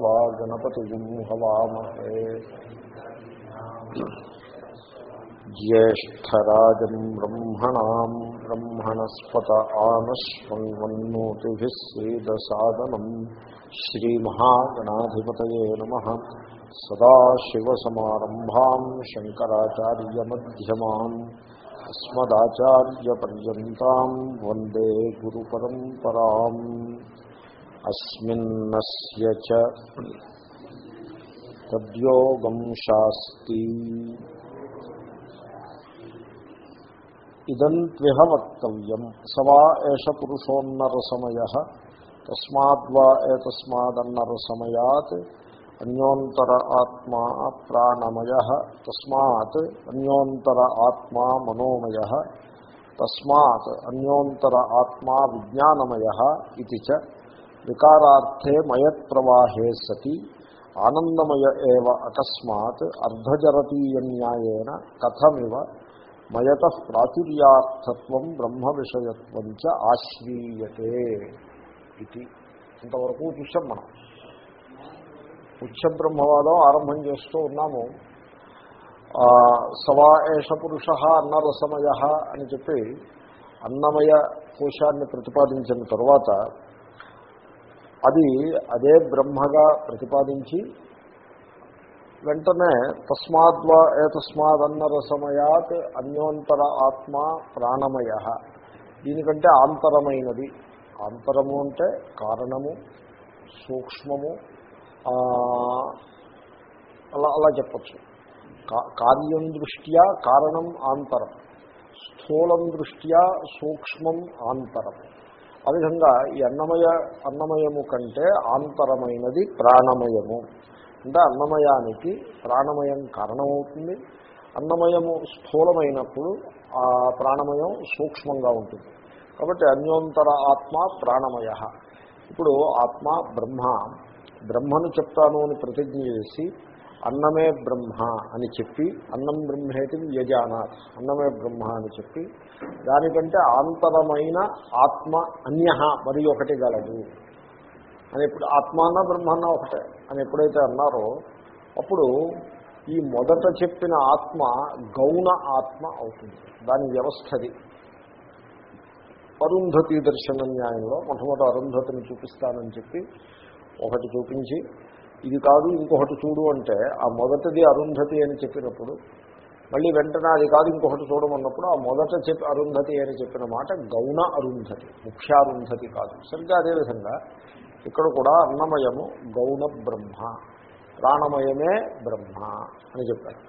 त्वा गणपतिं हवामहे ज्येष्ठराजम् ब्रह्मणाम् ब्रह्मणस्पत आनश्वन्वन्नोतिभिः सीदसादनम् श्रीमहागणाधिपतये नमः सदाशिवसमारम्भाम् शङ्कराचार्यमध्यमाम् अस्मदाचार्यपर्यन्ताम् वन्दे गुरुपरम्पराम् అస్మిన్నస్య చ తద్యోగం శాస్తి ఇదంత్విహ వక్తవ్యం సవా ఏష పురుషోన్నరసమయ తస్మాద్వా ఏతస్మాదన్నరసమయాత్ అన్యోంతర ఆత్మా ప్రాణమయ తస్మాత్ అన్యోంతర ఆత్మా మనోమయ తస్మాత్ అన్యోంతర ఆత్మా విజ్ఞానమయ ఇది చ వికారార్థే మయత్ప్రవాహే సతి. ఆనందమయ ఏవ అకస్మాత్ అర్ధజరతీయన్యాయేన కథమివ మయత ప్రాచుర్యార్థత్వం బ్రహ్మ విషయత్వం చ ఆశ్రీయతే ఇది. ఇంతవరకు చూసాం మనం. ఉచ్చబ్రహ్మవాదం ఆరంభం చేస్తూ ఉన్నాము. సవా ఏష పురుష అన్నరసమయ అని చెప్పి అన్నమయ కోశాన్ని ప్రతిపాదించిన తర్వాత అది అదే బ్రహ్మగా ప్రతిపాదించి వెంటనే తస్మాద్వా ఏతస్మాదన్నరసమయాత్ అన్యోంతర ఆత్మ ప్రాణమయ. దీనికంటే ఆంతరమైనది. ఆంతరము అంటే కారణము సూక్ష్మము అలా అలా చెప్పచ్చు. కార్యం దృష్ట్యా కారణం ఆంతరం. స్థూలం దృష్ట్యా సూక్ష్మం ఆంతరం. ఆ విధంగా ఈ అన్నమయ అన్నమయము కంటే ఆంతరమైనది ప్రాణమయము. అంటే అన్నమయానికి ప్రాణమయం కారణమవుతుంది. అన్నమయము స్థూలమైనప్పుడు ఆ ప్రాణమయం సూక్ష్మంగా ఉంటుంది. కాబట్టి అన్యోంతర ఆత్మ ప్రాణమయ. ఇప్పుడు ఆత్మ బ్రహ్మ. బ్రహ్మను చెప్తాను అని ప్రతిజ్ఞ చేసి అన్నమే బ్రహ్మ అని చెప్పి అన్నం బ్రహ్మేటి యజానాథ్ అన్నమే బ్రహ్మ అని చెప్పి దానికంటే ఆంతరమైన ఆత్మ అన్య మరి ఒకటి గలదు. అని ఎప్పుడు ఆత్మాన బ్రహ్మాన్న ఒకటే అని ఎప్పుడైతే అన్నారో అప్పుడు ఈ మొదట చెప్పిన ఆత్మ గౌణ ఆత్మ అవుతుంది. దాని వ్యవస్థది. అరుంధతి దర్శన న్యాయంలో మొట్టమొదటి అరుంధతిని చూపిస్తానని చెప్పి ఒకటి చూపించి ఇది కాదు ఇంకొకటి చూడు అంటే ఆ మొదటిది అరుంధతి అని చెప్పినప్పుడు మళ్ళీ వెంటనే అది కాదు ఇంకొకటి చూడమన్నప్పుడు ఆ మొదట చెప్పి అరుంధతి అని చెప్పిన మాట గౌణ అరుంధతి ముఖ్యారుంధతి కాదు. సరిగ్గా అదేవిధంగా ఇక్కడ కూడా అన్నమయము గౌణ బ్రహ్మ ప్రాణమయమే బ్రహ్మ అని చెప్పారు.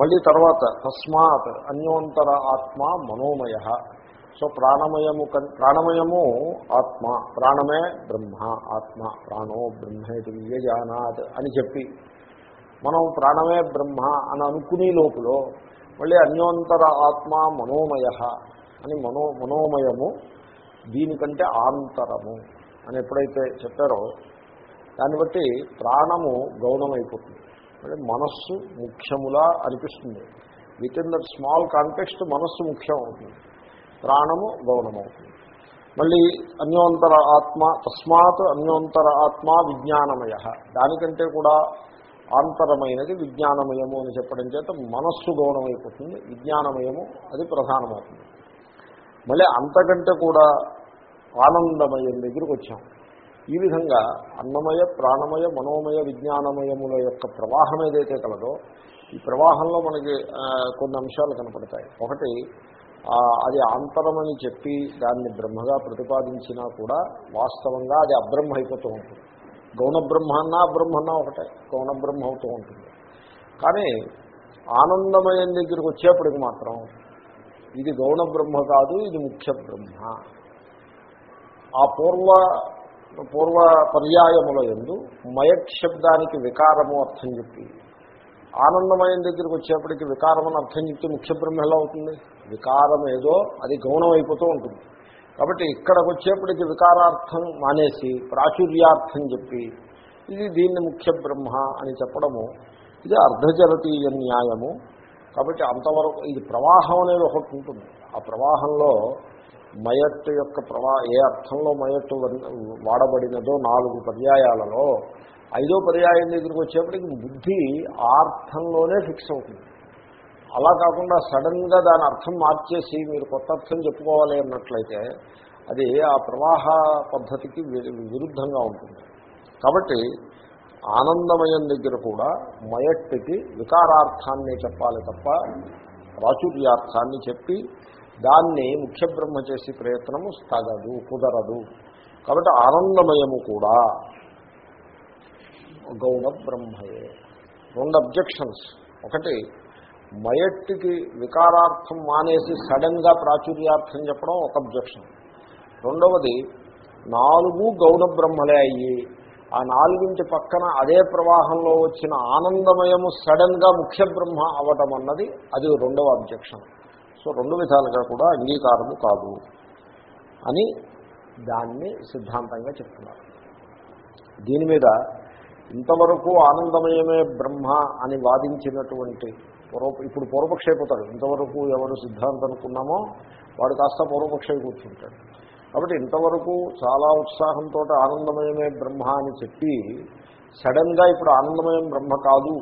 మళ్ళీ తర్వాత తస్మాత్ అన్యోంతర ఆత్మ మనోమయ సో ప్రాణమయము ప్రాణమయము ఆత్మ ప్రాణమే బ్రహ్మ ఆత్మ ప్రాణో బ్రహ్మేటి విజయానాథ్ అని చెప్పి. మనం ప్రాణమే బ్రహ్మ అని అనుకునే లోపల మళ్ళీ అన్యోంతర ఆత్మ మనోమయ అని మనో మనోమయము దీనికంటే ఆంతరము అని ఎప్పుడైతే చెప్పారో దాన్ని బట్టి ప్రాణము గౌణమైపోతుంది. అంటే మనస్సు ముఖ్యములా అనిపిస్తుంది. Within that small context మనస్సు ముఖ్యం అవుతుంది ప్రాణము గౌణమవుతుంది. మళ్ళీ అన్యోంతర ఆత్మ తస్మాత్ అన్యోంతర ఆత్మ విజ్ఞానమయ. దానికంటే కూడా ఆంతరమైనది విజ్ఞానమయము అని చెప్పడం చేత మనస్సు గౌణమైపోతుంది విజ్ఞానమయము అది ప్రధానమవుతుంది. మళ్ళీ అంతకంటే కూడా ఆనందమయం దగ్గరికి వచ్చాం. ఈ విధంగా అన్నమయ ప్రాణమయ మనోమయ విజ్ఞానమయముల యొక్క ప్రవాహం ఏదైతే కలదో ఈ ప్రవాహంలో మనకి కొన్ని అంశాలు కనపడతాయి. ఒకటి అది ఆంతరమని చెప్పి దాన్ని బ్రహ్మగా ప్రతిపాదించినా కూడా వాస్తవంగా అది అబ్రహ్మ అయిపోతూ ఉంటుంది. గౌణ బ్రహ్మన్నా అబ్రహ్మన్నా ఒకటే గౌణ బ్రహ్మ అవుతూ ఉంటుంది. కానీ ఆనందమయం దగ్గరికి వచ్చేప్పటికి మాత్రం ఇది గౌణ బ్రహ్మ కాదు ఇది ముఖ్య బ్రహ్మ. ఆ పూర్వ పూర్వ పర్యాయముల ఎందు మయక్ శబ్దానికి వికారము అర్థం చెప్పి ఆనందమయం దగ్గరికి వచ్చేప్పటికి వికారమని అర్థం చెప్తే ముఖ్య బ్రహ్మ ఎలా అవుతుంది? వికారం ఏదో అది గౌణం అయిపోతూ ఉంటుంది. కాబట్టి ఇక్కడికి వచ్చేప్పటికి వికారార్థం మానేసి ప్రాచుర్యార్థం చెప్పి ఇది దీన్ని ముఖ్య బ్రహ్మ అని చెప్పడము ఇది అర్ధజరతీయ న్యాయము. కాబట్టి అంతవరకు ఇది ప్రవాహం అనేది ఒకటి ఉంటుంది. ఆ ప్రవాహంలో మయట్టు యొక్క ప్రవా ఏ అర్థంలో మయట్టు వాడబడినదో నాలుగు పర్యాయాలలో ఐదో పర్యాయం దగ్గరికి వచ్చేప్పటికి బుద్ధి అర్థంలోనే ఫిక్స్ అవుతుంది. అలా కాకుండా సడన్గా దాని అర్థం మార్చేసి మీరు కొత్త అర్థం చెప్పుకోవాలి అన్నట్లయితే అది ఆ ప్రవాహ పద్ధతికి విరుద్ధంగా ఉంటుంది. కాబట్టి ఆనందమయం దగ్గర కూడా మయట్టికి వికారార్థాన్ని చెప్పాలి తప్ప ప్రాచుర్యార్థాన్ని చెప్పి దాన్ని ముఖ్య బ్రహ్మ చేసే ప్రయత్నము తగదు కుదరదు. కాబట్టి ఆనందమయము కూడా గౌణ బ్రహ్మయే రెండు అబ్జెక్షన్స్. ఒకటి మయట్టికి వికారార్థం మానేసి సడన్గా ప్రాచుర్యార్థం చెప్పడం ఒక అబ్జెక్షన్. రెండవది నాలుగు గౌణ బ్రహ్మలే అయ్యి ఆ నాలుగింటి పక్కన అదే ప్రవాహంలో వచ్చిన ఆనందమయము సడన్గా ముఖ్య బ్రహ్మ అవటం అన్నది అది రెండవ అబ్జెక్షన్. సో రెండు విధాలుగా కూడా అంగీకారము కాదు అని దాన్ని సిద్ధాంతంగా చెప్తున్నారు. దీని మీద ఇంతవరకు ఆనందమయమే బ్రహ్మ అని వాదించినటువంటి పూర్వ ఇప్పుడు పూర్వపక్ష అయిపోతాడు ఇంతవరకు ఎవరు సిద్ధాంతం అనుకున్నామో వాడు కాస్త పూర్వపక్ష కూర్చుంటాడు. కాబట్టి ఇంతవరకు చాలా ఉత్సాహంతో ఆనందమయమే బ్రహ్మ అని చెప్పి సడన్గా ఇప్పుడు ఆనందమయం బ్రహ్మ కాదు.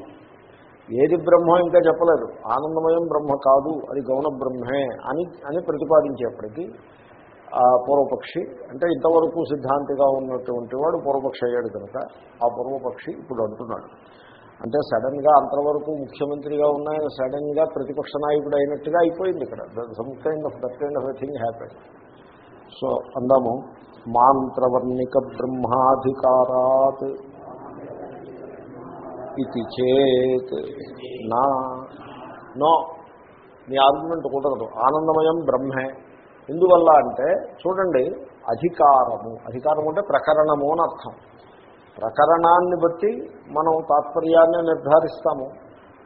ఏది బ్రహ్మ ఇంకా చెప్పలేదు. ఆనందమయం బ్రహ్మ కాదు. అది గౌణ బ్రహ్మే అని అని ప్రతిపాదించేప్పటికీ పూర్వపక్షి అంటే ఇంతవరకు సిద్ధాంతిగా ఉన్నటువంటి వాడు పూర్వపక్షి అయ్యాడు కనుక ఆ పూర్వపక్షి ఇప్పుడు అంటున్నాడు. అంటే సడన్గా అంతవరకు ముఖ్యమంత్రిగా ఉన్న ఆయన సడన్గా ప్రతిపక్ష నాయకుడు అయినట్టుగా అయిపోయింది ఇక్కడ. Some kind of that kind of thing happen so అందాము మాంత్రవర్ణిక బ్రహ్మాధికారాత్ ఇది చేత్ నా నో మీ ఆర్గ్యుమెంట్ కుదరదు ఆనందమయం బ్రహ్మే. ఎందువల్ల అంటే చూడండి అధికారము. అధికారం అంటే ప్రకరణము అని అర్థం. ప్రకరణాన్ని బట్టి మనం తాత్పర్యాన్ని నిర్ధారిస్తాము.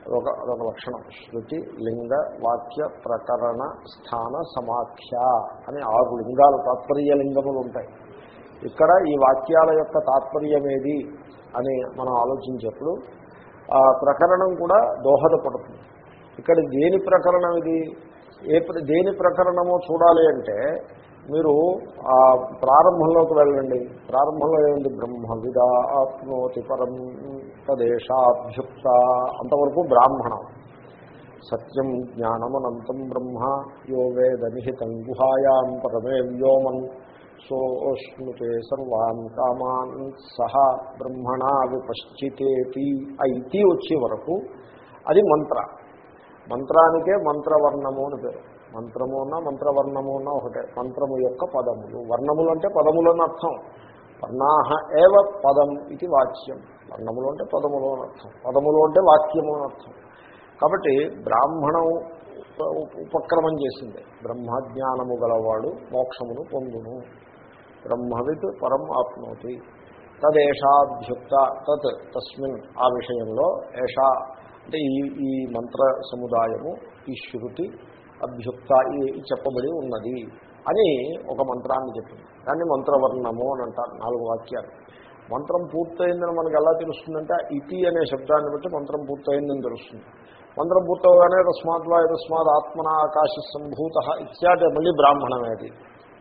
అదొక అదొక లక్షణం. శృతి లింగ వాక్య ప్రకరణ స్థాన సమాఖ్య అని ఆరు లింగాలు తాత్పర్య లింగములు ఉంటాయి. ఇక్కడ ఈ వాక్యాల యొక్క తాత్పర్యం ఏది అని మనం ఆలోచించేప్పుడు ఆ ప్రకరణం కూడా దోహదపడుతుంది. ఇక్కడ దేని ప్రకరణం ఇది? ఏ ప్ర- దేని ప్రకరణమో చూడాలి అంటే మీరు ఆ ప్రారంభంలోకి వెళ్ళండి. ప్రారంభంలో ఏముంది? బ్రహ్మ విదా ఆప్నోతి పరం తదేశాభ్యుక్త. అంతవరకు బ్రాహ్మణం. సత్యం జ్ఞానమనంతం బ్రహ్మ యో వేద నిహితం గుహాయాం పరమే వ్యోమన్ సోష్ణుతే సర్వాన్ కామాన్ సహ బ్రహ్మణా విపశ్చితేతి. ఐతి వచ్చే వరకు అది మంత్ర. మంత్రానికే మంత్రవర్ణము అని పేరు. మంత్రము అన్నా మంత్రవర్ణము అన్నా ఒకటే. మంత్రము యొక్క పదములు. వర్ణములు అంటే పదములు అని అర్థం. వర్ణాహ ఏవ పదం ఇది వాక్యం వర్ణములు అంటే పదములు అని అర్థం. పదములు అంటే వాక్యము అని అర్థం. కాబట్టి బ్రాహ్మణం ఉపక్రమం చేసింది. బ్రహ్మజ్ఞానము గలవాడు మోక్షమును పొందును. బ్రహ్మవిత్ పరం ఆప్నోతి. తదేషాభ్యుక్త తత్ తస్మిన్ ఆ విషయంలో ఏషా అంటే ఈ ఈ మంత్ర సముదాయము ఈ శృతి అభ్యుక్త చెప్పబడి ఉన్నది అని ఒక మంత్రాన్ని చెప్పింది. దాన్ని మంత్రవర్ణము అని అంటారు నాలుగు వాక్యాలు. మంత్రం పూర్తయిందని మనకు ఎలా తెలుస్తుందంటే ఇతి అనే శబ్దాన్ని బట్టి మంత్రం పూర్తయిందని తెలుస్తుంది. మంత్రం పూర్తవగానే తస్మాత్ వా తస్మాత్ ఆత్మన ఆకాశ సంభూత ఇత్యాది మళ్ళీ బ్రాహ్మణమే అది.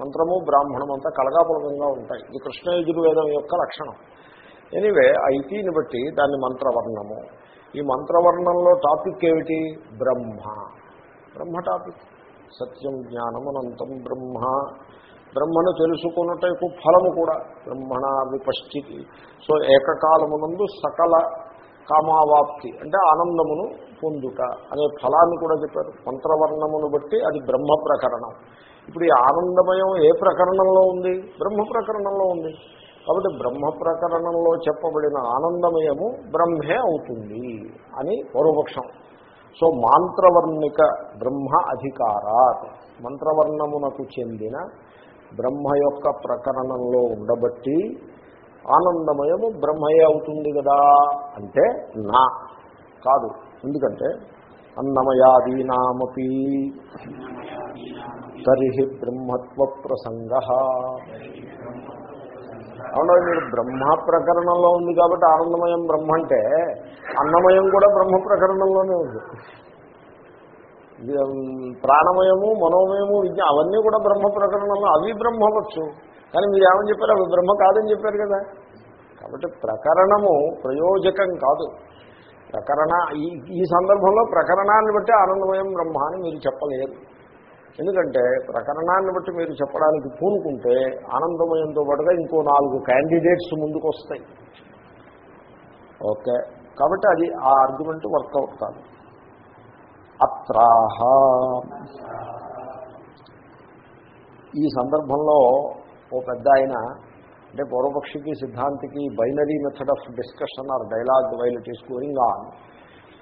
మంత్రము బ్రాహ్మణం అంతా కలగాపులకంగా ఉంటాయి. ఇది కృష్ణ యజుర్వేదం యొక్క లక్షణం. ఎనివే ఐటీని బట్టి దాన్ని మంత్రవర్ణము. ఈ మంత్రవర్ణంలో టాపిక్ ఏమిటి? బ్రహ్మ. బ్రహ్మ టాపిక్. సత్యం జ్ఞానం అనంతం బ్రహ్మ. బ్రహ్మను తెలుసుకున్నటకు ఫలము కూడా. బ్రహ్మణ విపశ్చితి సో ఏకకాలమునందు సకల కామావాప్తి అంటే ఆనందమును పొందుట అనే ఫలాన్ని కూడా చెప్పారు. మంత్రవర్ణమును బట్టి అది బ్రహ్మ ప్రకరణం. ఇప్పుడు ఈ ఆనందమయం ఏ ప్రకరణంలో ఉంది? బ్రహ్మ ప్రకరణంలో ఉంది. కాబట్టి బ్రహ్మ ప్రకరణంలో చెప్పబడిన ఆనందమయము బ్రహ్మే అవుతుంది అని పూర్వపక్షం సో మాంత్రవర్ణిక బ్రహ్మ అధికారాత్ మంత్రవర్ణమునకు చెందిన బ్రహ్మ యొక్క ప్రకరణంలో ఉండబట్టి ఆనందమయము బ్రహ్మయే అవుతుంది కదా అంటే నా కాదు. ఎందుకంటే అన్నమయాదీనామపి తరిహి బ్రహ్మత్వ ప్రసంగ అవునా మీరు బ్రహ్మ ప్రకరణంలో ఉంది కాబట్టి ఆనందమయం బ్రహ్మ అంటే అన్నమయం కూడా బ్రహ్మ ప్రకరణంలోనే ఉంది ప్రాణమయము మనోమయము విద్య అవన్నీ కూడా బ్రహ్మ ప్రకరణంలో అవి బ్రహ్మవచ్చు. కానీ మీరు ఏమని చెప్పారు? అవి బ్రహ్మ కాదని చెప్పారు కదా. కాబట్టి ప్రకరణము ప్రయోజకం కాదు. ప్రకరణ ఈ ఈ సందర్భంలో ప్రకరణాన్ని బట్టి ఆనందమయం బ్రహ్మ అని మీరు చెప్పలేరు. ఎందుకంటే ప్రకరణాన్ని బట్టి మీరు చెప్పడానికి పూనుకుంటే ఆనందమయంతో పాటుగా ఇంకో నాలుగు క్యాండిడేట్స్ ముందుకు వస్తాయి ఓకే. కాబట్టి అది ఆ ఆర్గ్యుమెంట్ వర్కౌట్ కాదు. అత్రాహ. ఈ సందర్భంలో ఓ పెద్ద ఆయన అంటే పూర్వపక్షికి సిద్ధాంతికి binary method of discussion or dialogue while it is going on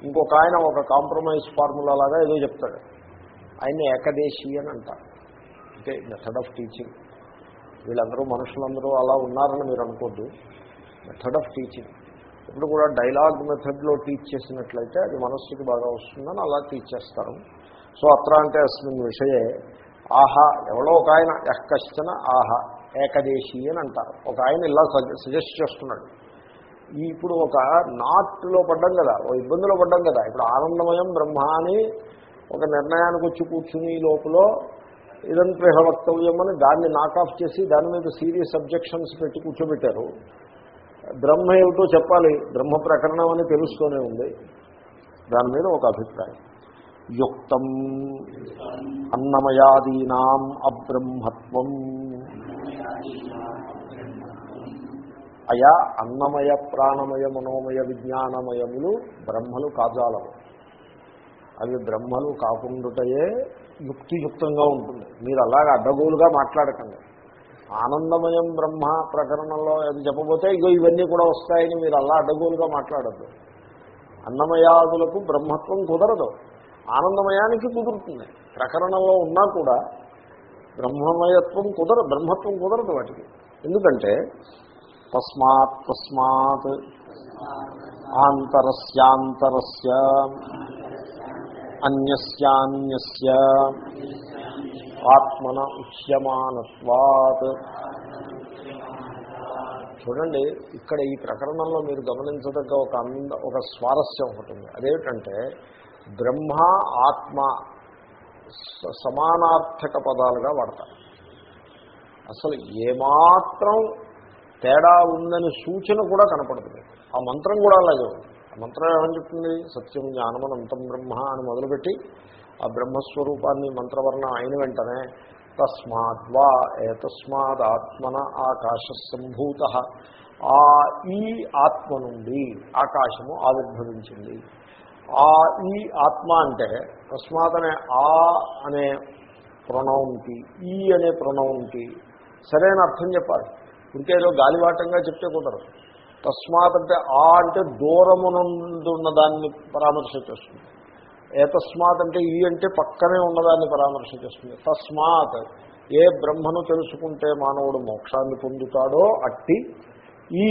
ఇంకొక ఆయన ఒక కాంప్రమైజ్ ఫార్ములా లాగా ఏదో చెప్తాడు. ఆయన్ని ఏకదేశీ అని అంటారు. అంటే మెథడ్ ఆఫ్ టీచింగ్ వీళ్ళందరూ మనుషులందరూ అలా ఉన్నారని మీరు అనుకోద్దు. మెథడ్ ఆఫ్ టీచింగ్ ఇప్పుడు కూడా డైలాగ్ మెథడ్లో టీచ్ చేసినట్లయితే అది మనస్సుకి బాగా వస్తుందని అలా టీచ్ చేస్తారు. సో అత్ర అంటే అస్మిన్ విషయే. ఆహా ఎవడో ఒక ఆయన ఎక్కశ్చన ఆహా ఏకదేశీ అని అంటారు. ఒక ఆయన ఇలా సజెస్ట్ చేస్తున్నాడు. ఇప్పుడు ఒక నాట్లో పడ్డం కదా ఓ ఇబ్బందిలో పడ్డం కదా. ఇప్పుడు ఆనందమయం బ్రహ్మ అని ఒక నిర్ణయానికి వచ్చి కూర్చుని ఈ లోపల ఇదంత్రేహ వక్తవ్యం అని దాన్ని నాకాఫ్ చేసి దాని మీద సీరియస్ అబ్జెక్షన్స్ పెట్టి కూర్చోబెట్టారు. బ్రహ్మ ఏమిటో చెప్పాలి. బ్రహ్మ ప్రకరణం అని తెలుస్తూనే ఉంది. దాని మీద ఒక అభిప్రాయం. యుక్తం అన్నమయాదీనాం అబ్రహ్మత్వం. అయా అన్నమయ ప్రాణమయ మనోమయ విజ్ఞానమయములు బ్రహ్మలు కాజాలవు. అవి బ్రహ్మలు కాకుండాటయే యుక్తియుక్తంగా ఉంటుంది. మీరు అలాగా అడ్డగోలుగా మాట్లాడకండి. ఆనందమయం బ్రహ్మ ప్రకరణంలో అది చెప్పబోతే ఇగో ఇవన్నీ కూడా వస్తాయని మీరు అలా అడ్డగోలుగా మాట్లాడద్దు. అన్నమయాదులకు బ్రహ్మత్వం కుదరదు. ఆనందమయానికి కుదురుతుంది. ప్రకరణంలో ఉన్నా కూడా బ్రహ్మమయత్వం కుదర బ్రహ్మత్వం కుదరదు వాటికి. ఎందుకంటే తస్మాత్ తస్మాత్ ఆంతరస్యాంతరస్య అన్యస్యాన్యస్య ఆత్మన ఉచ్యమానత్వాత్ చూడండి ఇక్కడ ఈ ప్రకరణంలో మీరు గమనించదగ్గ ఒక అంద ఒక స్వారస్యం ఒకటి ఉంది. అదేమిటంటే బ్రహ్మ ఆత్మ స- సమానార్థక పదాలుగా వాడతారు. అసలు ఏమాత్రం తేడా ఉందని సూచన కూడా కనపడుతుంది ఆ మంత్రం కూడా అలాగే ఉంది. మంత్రం ఏమని చెప్తుంది? సత్యం జ్ఞానమనంతం బ్రహ్మ అని మొదలుపెట్టి ఆ బ్రహ్మస్వరూపాన్ని మంత్రవర్ణం అయిన వెంటనే తస్మాద్వా ఏతస్మాద్ ఆత్మన ఆకాశ సంభూత ఆ ఈ ఆత్మ నుండి ఆకాశము ఆవిర్భవించింది. ఆ ఈ ఆత్మ అంటే తస్మాత్ అనే ఆ అనే ప్రొనౌన్కి ఈ అనే ప్రొనౌన్కి సరైన అర్థం చెప్పాలి. ఇంకేదో గాలివాటంగా చెప్తే కుదరదు. తస్మాత్ అంటే ఆ అంటే దూరమునందున్న దాన్ని పరామర్శ చేస్తుంది ఏతస్మాత్ అంటే ఈ అంటే పక్కనే ఉన్నదాన్ని పరామర్శ చేస్తుంది తస్మాత్ ఏ బ్రహ్మను తెలుసుకుంటే మానవుడు మోక్షాన్ని పొందుతాడో అట్టి ఈ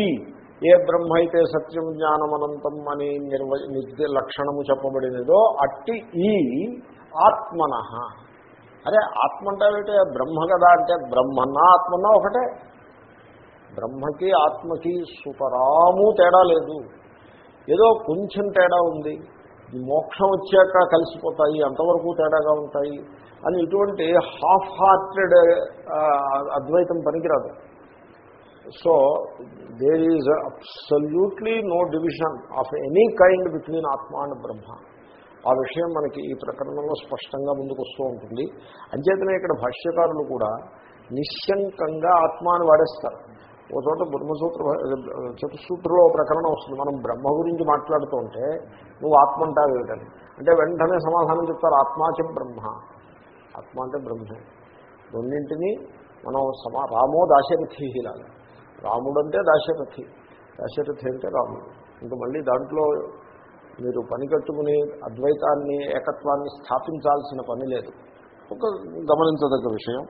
ఏ బ్రహ్మ అయితే సత్యం జ్ఞానమనంతం అని నిర్వ నిర్ది లక్షణము చెప్పబడినదో అట్టి ఈ ఆత్మన. అరే ఆత్మ అంటే బ్రహ్మ కదా అంటే బ్రహ్మన్నా ఆత్మన్నా ఒకటే. బ్రహ్మకి ఆత్మకి సుతరాము తేడా లేదు. ఏదో కొంచెం తేడా ఉంది. ఈ మోక్షం వచ్చాక కలిసిపోతాయి అంతవరకు తేడాగా ఉంటాయి అని ఇటువంటి హాఫ్ హార్టెడ్ అద్వైతం పనికిరాదు. So there is absolutely no division of any kind between ఆత్మ అండ్ బ్రహ్మ. ఆ విషయం మనకి ఈ ప్రకరణంలో స్పష్టంగా ముందుకు వస్తూ ఉంటుంది. అంచేతనే ఇక్కడ భాష్యకారులు కూడా నిశ్శంకంగా ఆత్మాను వాడేస్తారు. ఓ చోట బ్రహ్మసూత్ర చతుసూత్రలో ప్రకరణం వస్తుంది. మనం బ్రహ్మ గురించి మాట్లాడుతూ ఉంటే నువ్వు ఆత్మ అంటావు ఏమిటని. అంటే వెంటనే సమాధానం చెప్తారు ఆత్మాచ బ్రహ్మ. ఆత్మ అంటే బ్రహ్మే. రెండింటినీ మనం సమా రామో దాశరథి లాగా రాముడు అంటే దాశరథి. దాశరథి అంటే రాముడు. ఇంకా మళ్ళీ దాంట్లో మీరు పని కట్టుకుని అద్వైతాన్ని ఏకత్వాన్ని స్థాపించాల్సిన పని లేదు. ఒక గమనించదగ్గ విషయం.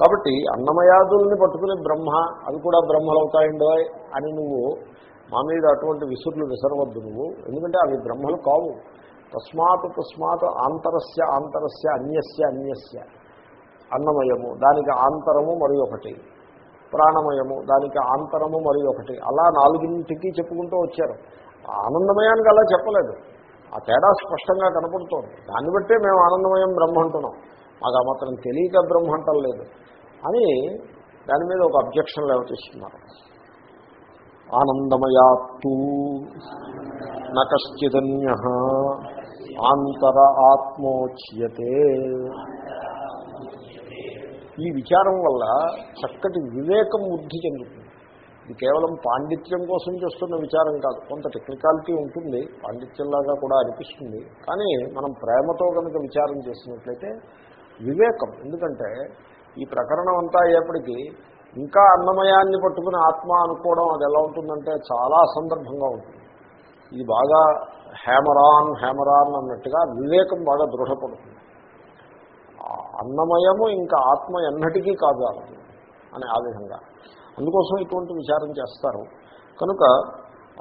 కాబట్టి అన్నమయాదుల్ని పట్టుకుని బ్రహ్మ అవి కూడా బ్రహ్మలు అవుతాయండో అని నువ్వు మా మీద అటువంటి విసురులు విసరవద్దు నువ్వు. ఎందుకంటే అవి బ్రహ్మలు కావు. తస్మాత్ తస్మాత్ ఆంతరస్య ఆంతరస్య అన్యస్య అన్యస్య. అన్నమయము దానికి ఆంతరము మరి ఒకటి. ప్రాణమయము దానికి ఆంతరము మరి ఒకటి. అలా నాలుగింటికి చెప్పుకుంటూ వచ్చారు. ఆనందమయానికి అలా చెప్పలేదు. ఆ తేడా స్పష్టంగా కనపడుతోంది. దాన్ని బట్టే మేము ఆనందమయం బ్రహ్మ అంటున్నాం. మాకు ఆ మాత్రం తెలియక బ్రహ్మ అంటం లేదు అని దాని మీద ఒక అబ్జెక్షన్ లేవతిస్తున్నారు ఆనందమయాత్తు నశ్చిదన్య ఆంతర ఆత్మోచ్యతే. ఈ విచారం వల్ల చక్కటి వివేకం వృద్ధి చెందుతుంది. ఇది కేవలం పాండిత్యం కోసం చేస్తున్న విచారం కాదు కొంత టెక్నికాలిటీ ఉంటుంది పాండిత్యంలాగా కూడా అనిపిస్తుంది కానీ మనం ప్రేమతో కనుక విచారం చేసినట్లయితే వివేకం ఎందుకంటే ఈ ప్రకరణం అంతా అయ్యేప్పటికీ ఇంకా అన్నమయాన్ని పట్టుకుని ఆత్మ అనుకోవడం అది ఎలా ఉంటుందంటే చాలా సందర్భంగా ఉంటుంది. ఇది బాగా హేమరాన్ హేమరాన్ అన్నట్టుగా వివేకం బాగా దృఢపడుతుంది. అన్నమయము ఇంకా ఆత్మ ఎన్నటికీ కాదు అని ఆ విధంగా. అందుకోసం ఇటువంటి విచారం చేస్తారు. కనుక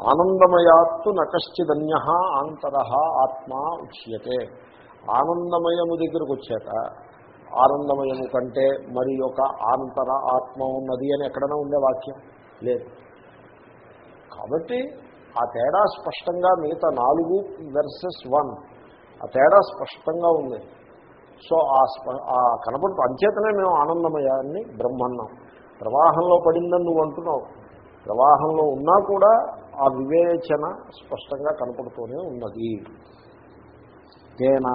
ఆనందమయాత్తు నకశ్చిదన్య ఆంతర ఆత్మ ఉచ్యతే. ఆనందమయము దగ్గరకు వచ్చాక ఆనందమయము కంటే మరి ఒక ఆంతర ఆత్మ ఉన్నది అని ఎక్కడైనా ఉండే వాక్యం? లేదు. కాబట్టి ఆ తేడా స్పష్టంగా మిగతా నాలుగు వెర్సెస్ వన్ ఆ తేడా స్పష్టంగా ఉంది. సో ఆ స్ప ఆ కనపడుతూ అంచేతనే మేము ఆనందమయాన్ని బ్రహ్మన్నాం ప్రవాహంలో పడిందని నువ్వు అంటున్నావు. ప్రవాహంలో ఉన్నా కూడా ఆ వివేచన స్పష్టంగా కనపడుతూనే ఉన్నది. తేనా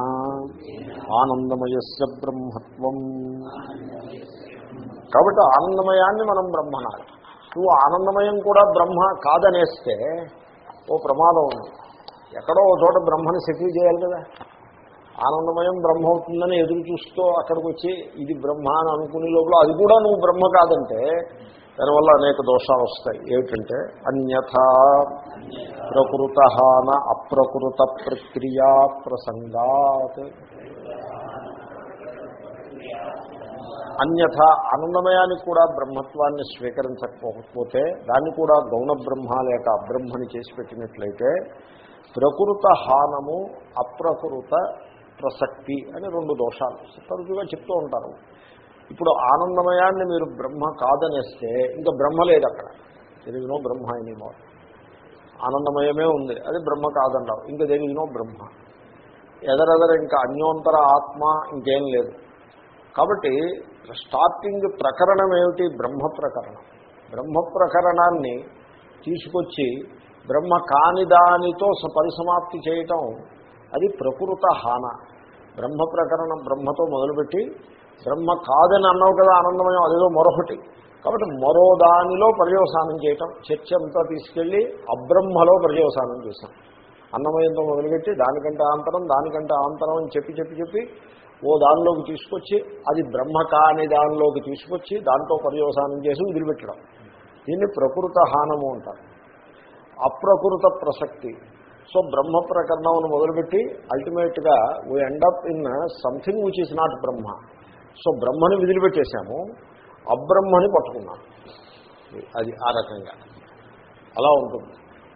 ఆనందమయస్య బ్రహ్మత్వం. కాబట్టి ఆనందమయాన్ని మనం బ్రహ్మనాలి. నువ్వు ఆనందమయం కూడా బ్రహ్మ కాదనేస్తే ఓ ప్రమాదం ఉంది. ఎక్కడో ఓ చోట బ్రహ్మని సెటిల్ చేయాలి కదా. ఆనందమయం బ్రహ్మ అవుతుందని ఎదురు చూస్తూ అక్కడికి వచ్చి ఇది బ్రహ్మ అని అనుకునే లోపల అది కూడా నువ్వు బ్రహ్మ కాదంటే దానివల్ల అనేక దోషాలు వస్తాయి. ఏమిటంటే అన్యథ ప్రకృత న అప్రకృత ప్రక్రియా ప్రసంగాత్. అన్యథ ఆనందమయానికి కూడా బ్రహ్మత్వాన్ని స్వీకరించకపోతే దాన్ని కూడా గౌణ బ్రహ్మ లేక అబ్రహ్మని చేసి పెట్టినట్లయితే ప్రకృత హానము అప్రకృత ప్రసక్తి అని రెండు దోషాలు. తరచుగా చెప్తూ ఉంటారు. ఇప్పుడు ఆనందమయాన్ని మీరు బ్రహ్మ కాదనేస్తే ఇంకా బ్రహ్మ లేదు అక్కడ. తెలుగునో బ్రహ్మ ఎనీమో ఆనందమయమే ఉంది. అది బ్రహ్మ కాదన్నావు ఇంకా తెలుగునో బ్రహ్మ. ఎదరెదర ఇంకా అన్యోంతర ఆత్మ ఇంకేం లేదు. కాబట్టి స్టార్టింగ్ ప్రకరణం ఏమిటి? బ్రహ్మ ప్రకరణం. బ్రహ్మ ప్రకరణాన్ని తీసుకొచ్చి బ్రహ్మ కాని దానితో పరిసమాప్తి చేయటం అది ప్రకృత హాన. బ్రహ్మ ప్రకరణం బ్రహ్మతో మొదలుపెట్టి బ్రహ్మ కాదని అన్నావు కదా ఆనందమయం అదేదో మరొకటి. కాబట్టి మరో దానిలో పర్యవసానం చేయటం చర్చ అంతా తీసుకెళ్ళి అబ్రహ్మలో పర్యవసానం చేశాం. అన్నమయంతో మొదలుపెట్టి దానికంటే ఆంతరం దానికంటే ఆంతరం అని చెప్పి చెప్పి చెప్పి ఓ దానిలోకి తీసుకొచ్చి అది బ్రహ్మ కాని దానిలోకి తీసుకొచ్చి దాంతో పర్యవసానం చేసి వదిలిపెట్టడం. దీన్ని ప్రకృత హానము అంటారు. అప్రకృత ప్రసక్తి. సో బ్రహ్మ ప్రకరణం మొదలుపెట్టి అల్టిమేట్గా we end up in something which is not Brahma. So బ్రహ్మని విదిలిపెట్టేశాము అబ్రహ్మని పట్టుకున్నాం. అది ఆ రకంగా. అలా ఉంటుంది.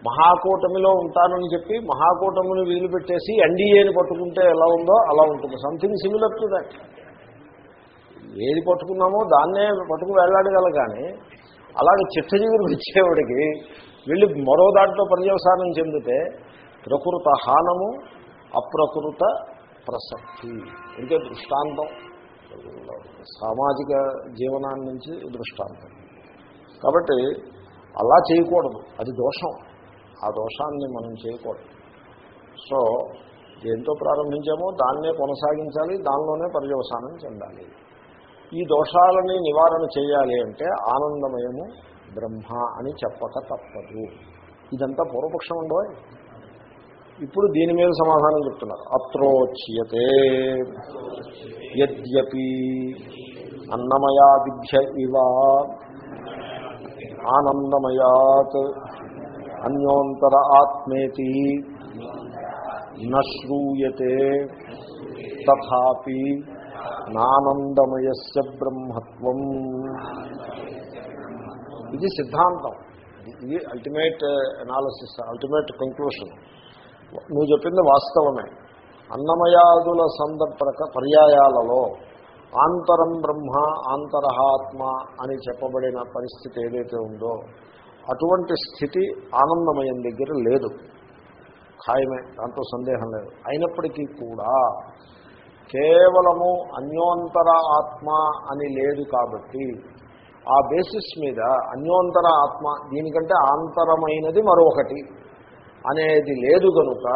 మహాకూటమిలో ఉంటానని చెప్పి మహాకూటమిని విదిలిపెట్టేసి ఎన్డీఏని పట్టుకుంటే ఎలా ఉందో అలా ఉంటుంది. Something similar to that. ఏది పట్టుకున్నామో దాన్నే పట్టుకు వెళ్ళాడగల కానీ అలాగే చిట్టజీవులు వచ్చేవాడికి వెళ్ళి మరో దాంట్లో పర్యవసానం చెందితే ప్రకృత హానము అప్రకృత ప్రసక్తి. ఇంకే దృష్టాంతం. సామాజిక జీవనాన్ని నుంచి దృష్టాంతం. కాబట్టి అలా చేయకూడదు. అది దోషం. ఆ దోషాన్ని మనం చేయకూడదు. సో దేంతో ప్రారంభించామో దాన్నే కొనసాగించాలి దానిలోనే పర్యవసానం చెందాలి. ఈ దోషాలని నివారణ చేయాలి అంటే ఆనందమయము బ్రహ్మ అని చెప్పక తప్పదు. ఇదంతా పూర్వపక్షం ఉండవు? ఇప్పుడు దీని మీద సమాధానం చెప్తున్నారు. అత్రోచ్యతే. యద్యపి అన్నమయాదిభ్య ఇవ ఆనందమయాత్ అన్యోంతర ఆత్మేతి నూయతే తథాపి నానందమయస్య బ్రహ్మత్వం. ఇది సిద్ధాంతం. ఇది అల్టిమేట్ అనాలసిస్ అల్టిమేట్ కంక్లూషన్ నువ్వు చెప్పింది వాస్తవమే. అన్నమయాదుల సందర్భ పర్యాయాలలో ఆంతరం బ్రహ్మ ఆంతరహాత్మ అని చెప్పబడిన పరిస్థితి ఏదైతే ఉందో అటువంటి స్థితి ఆనందమయం దగ్గర లేదు. ఖాయమే దాంతో సందేహం లేదు. అయినప్పటికీ కూడా కేవలము అన్యోంతర ఆత్మ అని లేదు కాబట్టి ఆ బేసిస్ మీద అన్యోంతర ఆత్మ దీనికంటే ఆంతరమైనది మరొకటి. అనేది లేదు కనుక